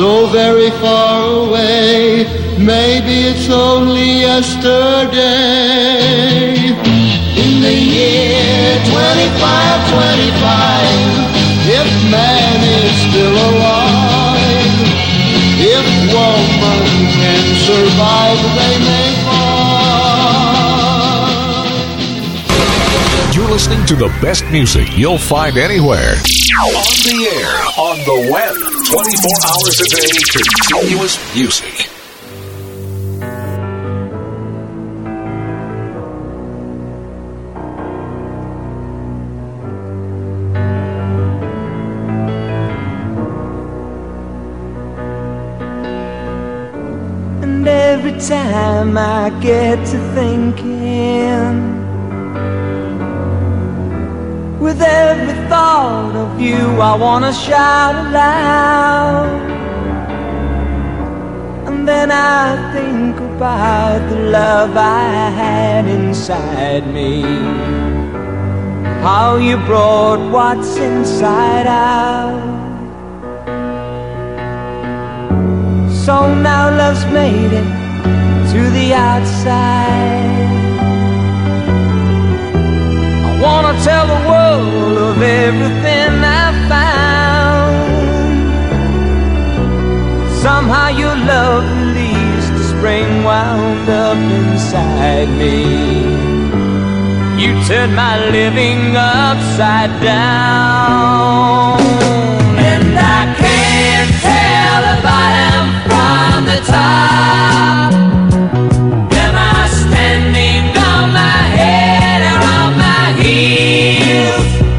so very far away, maybe it's only yesterday. In the year 2525, if man is still alive, if woman can survive, they may fall. You're listening to the best music you'll find anywhere. On the air, on the web, 24 hours a day, continuous music. And every time I get to thinking, with every of you, I wanna shout aloud. And then I think about the love I had inside me. How you brought what's inside out. So now love's made it to the outside. Wanna tell the world of everything I found. Somehow your love released the spring wound up inside me. You turned my living upside down. And I can't tell the bottom from the top. Heels?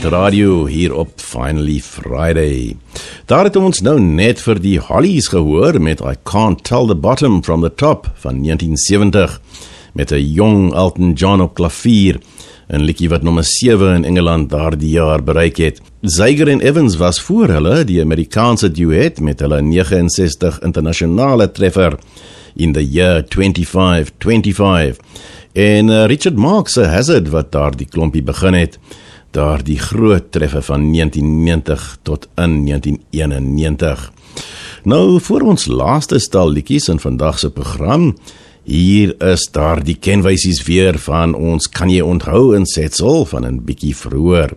Internet Radio hier op Finally Friday. Daar het ons nou net vir die Hollies gehoor met I Can't Tell the Bottom from the Top van 1970 met 'n jong Elton John op klavier, 'n liedjie wat nommer 7 in Engeland daardie jaar bereik het. Zyger en Evans was voor hulle die Amerikaanse duet met hulle 69 internasionale treffer in the year 2525. En uh, Richard Marx se Hazard wat daardie klompie begin het, daardie groot treffer van 1990 tot in 1991. Nou vir ons laaste stal liedjies in vandag se program, hier is daardie kenwysies weer van ons kan jy onthou in Setsel van 'n bietjie vroeër.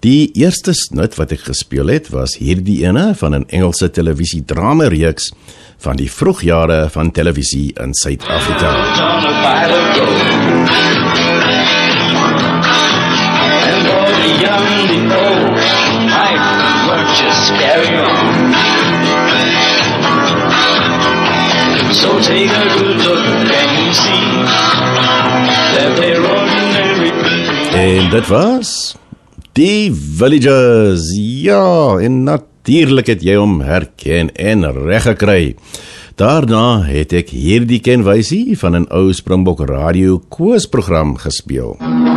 Die eerste snit wat ek gespeel het was hierdie ene van 'n Engelse televisie drama reeks van die vroegjare van televisie in Suid-Afrika. The old, life work just carry on. So take a good look and you see that they're ordinary people. En dit was die Villagers. Ja, en natuurlik het jy hom herken en reg gekry. Daarna het ek hierdie kenwysie van 'n ou Springbok Radio koosprogram gespeel. How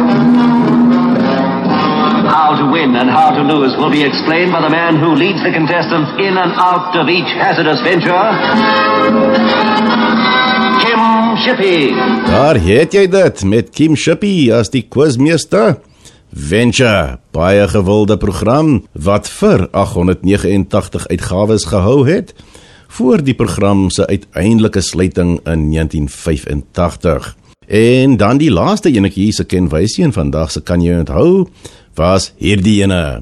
to win and how to lose will be explained by the man who leads the contestants in and out of each hazardous venture. Kim Shippey. Daar het jy dit met Kim Shippey as die quizmeester. Venture, baie gewilde program wat vir 889 uitgawes gehou het voor die program se uiteindelike sluiting in 1985. En dan die laaste enetjie se kenwysie en vandag se kan jy onthou was hierdie ene.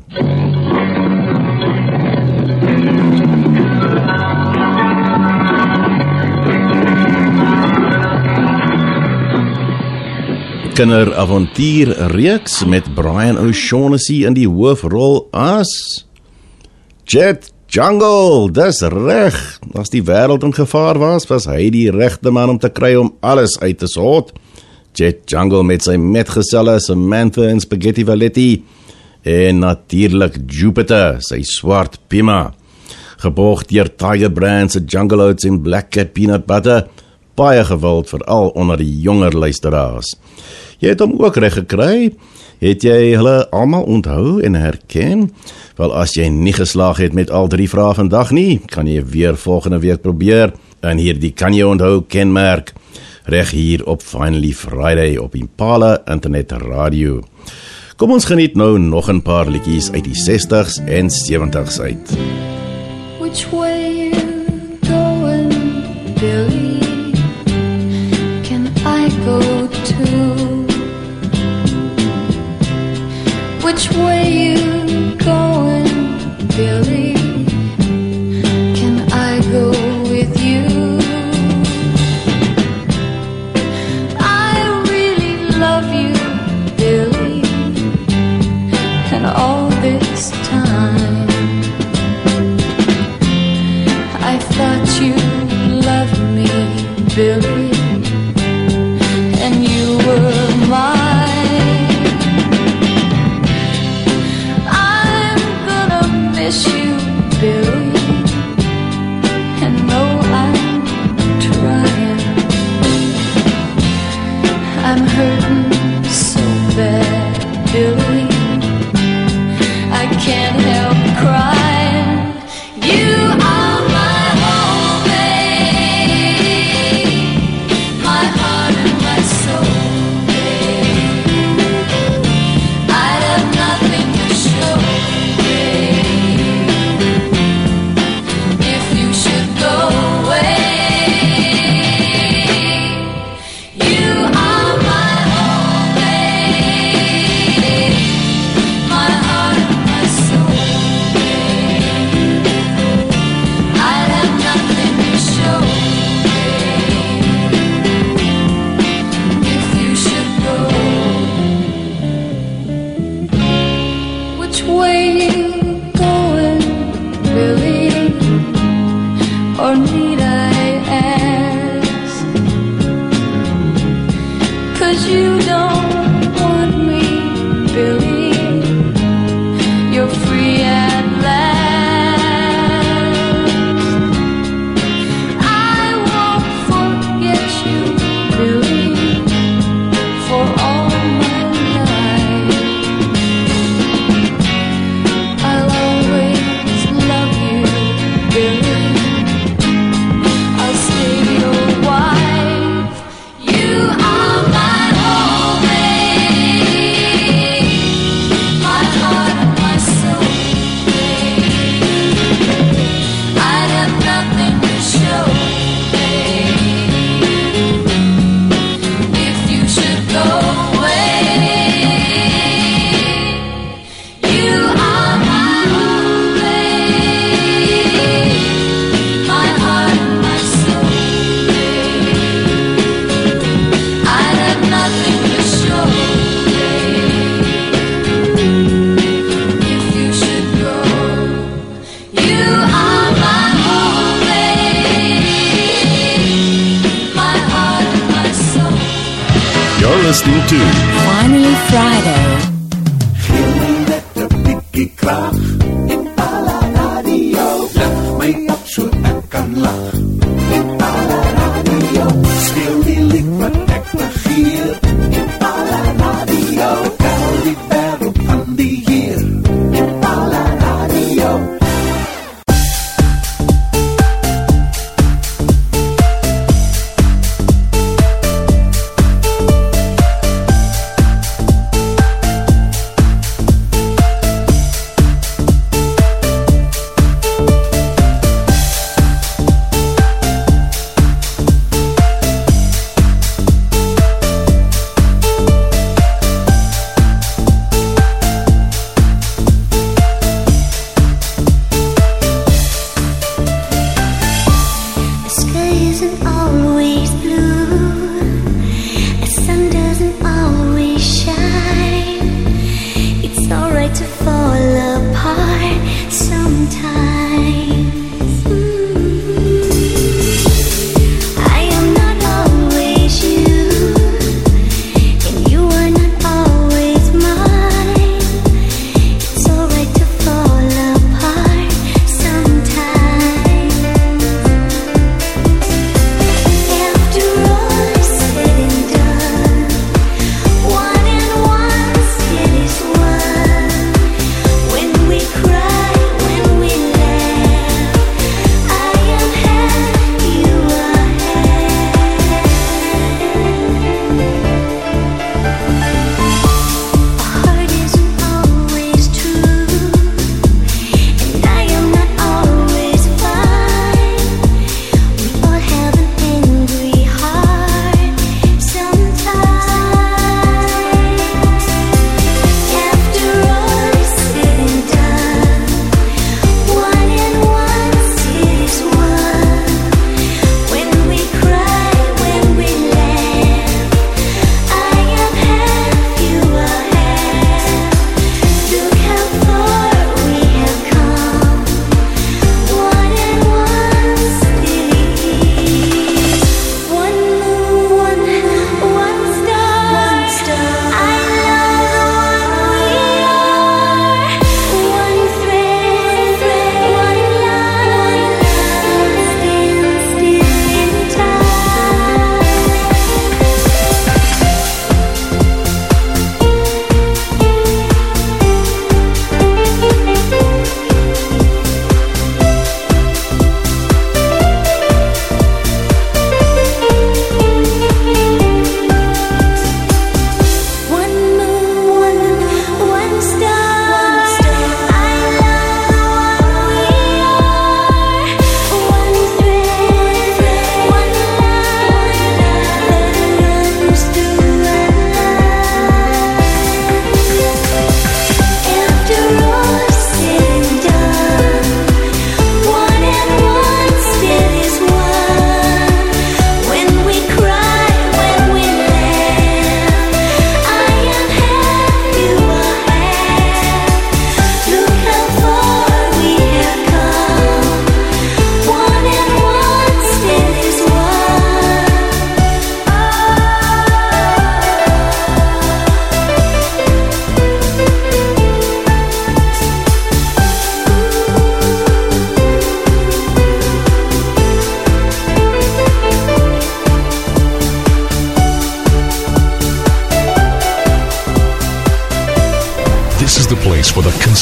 kinderavontuur reeks met Brian O'Shaughnessy in die hoofrol as Jet Jungle. Dis reg. As die wêreld in gevaar was, was hy die regte man om te kry om alles uit te sort. Jet Jungle met sy metgeselle Samantha en Spaghetti Valetti en natuurlik Jupiter, sy swart Pima. Geborg deur Tiger Brands se Jungle Oats en Black Cat Peanut Butter, baie gewild veral onder die jonger luisteraars. Jy het hom ook reg gekry. Het jy hulle almal onthou en herken? Wel as jy nie geslaag het met al drie vrae vandag nie, kan jy weer volgende week probeer. En hierdie kan jy onthou kenmerk reg hier op Finally Friday op Impala Internet Radio. Kom ons geniet nou nog 'n paar liedjies uit die 60s en 70s uit. Which way going, Billy? Can I go too? Which way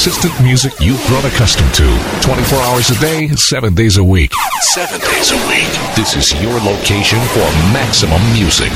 consistent music you've grown accustomed to. 24 hours a day, 7 days a week. 7 days a week. This is your location for maximum music.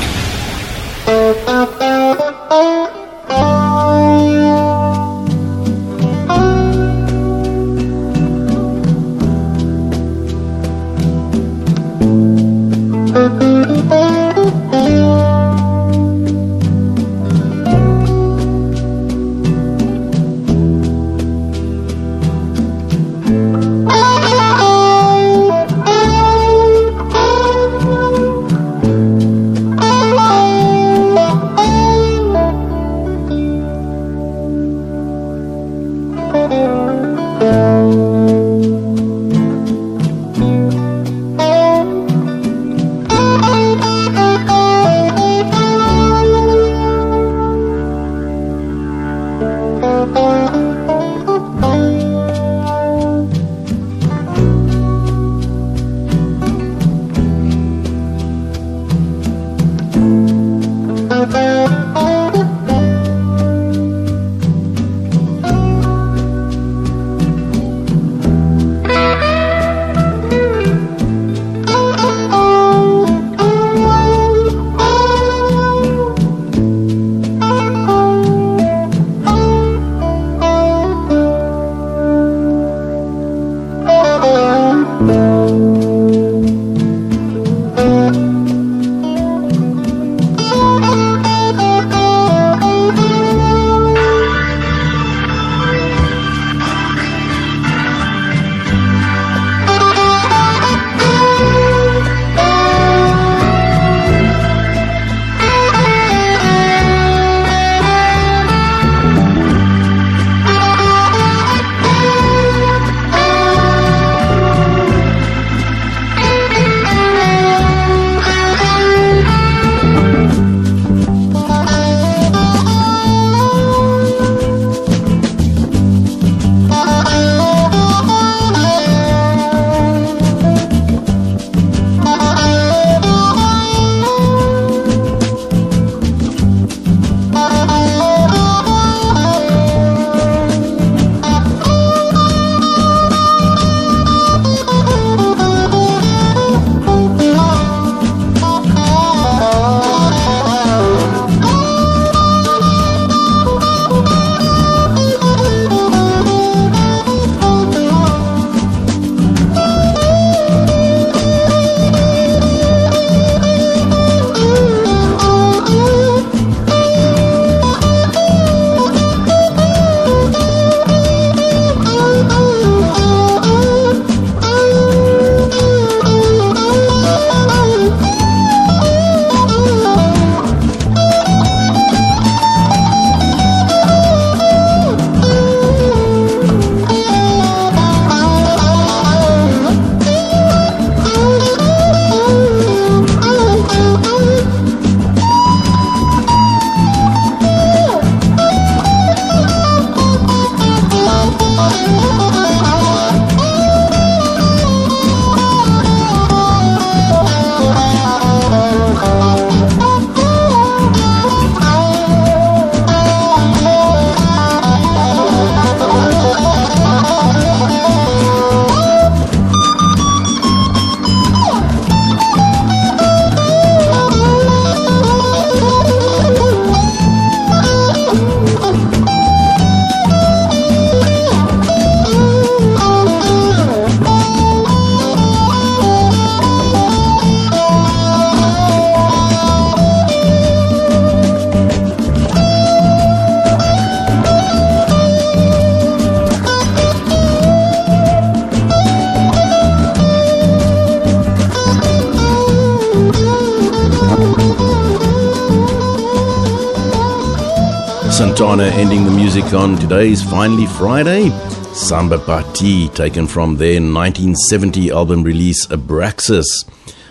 On today's Finally Friday. Samba Party, taken from their 1970 album release Abraxas,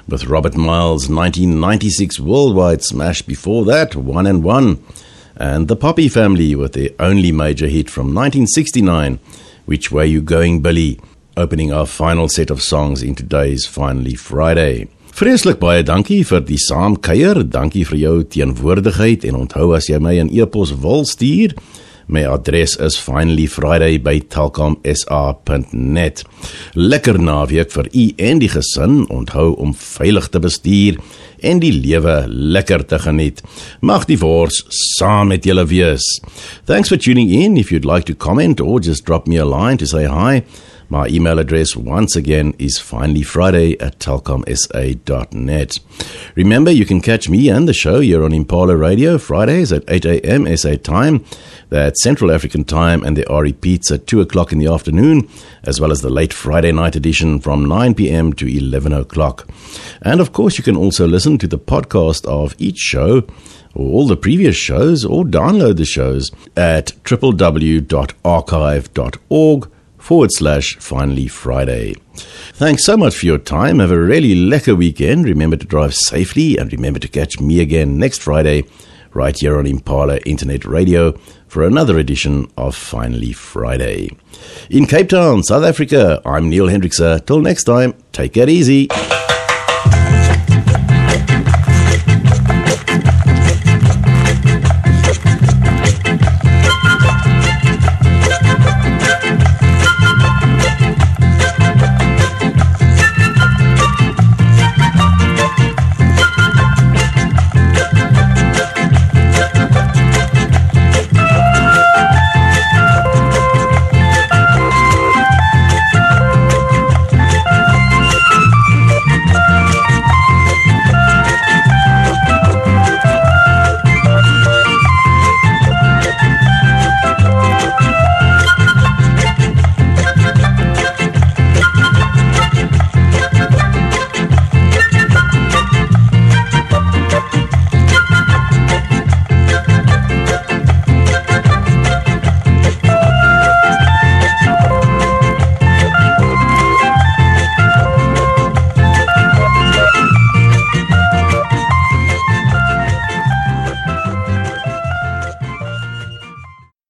with Robert Miles' 1996 worldwide smash before that, One and One, and the Poppy Family with their only major hit from 1969, Which Way You Going Billy, opening our final set of songs in today's Finally Friday. Vreeslik baie dankie vir die saamkuier. Dankie vir jou teenwoordigheid en onthou as jy my 'n e-pos wil stuur, my adres is finallyfriday@telkomsa.net. Lekker naweek vir u en die gesin. Onthou om veilig te bestuur en die lewe lekker te geniet. Mag die wors saam met julle wees. Thanks for tuning in. If you'd like to comment or just drop me a line to say hi, My email address once again is finallyfriday at telkomsa.net. Remember, you can catch me and the show here on Impala Radio Fridays at 8 a.m. SA time. That's Central African time, and there are repeats at 2 o'clock in the afternoon, as well as the late Friday night edition from 9 p.m. to 11 o'clock. And of course, you can also listen to the podcast of each show or all the previous shows or download the shows at www.archive.org forward slash finally Friday. Thanks so much for your time. Have a really lekker weekend. Remember to drive safely and remember to catch me again next Friday right here on Impala Internet Radio for another edition of Finally Friday. In Cape Town, South Africa, I'm Neil Hendrickse. Till next time, take it easy.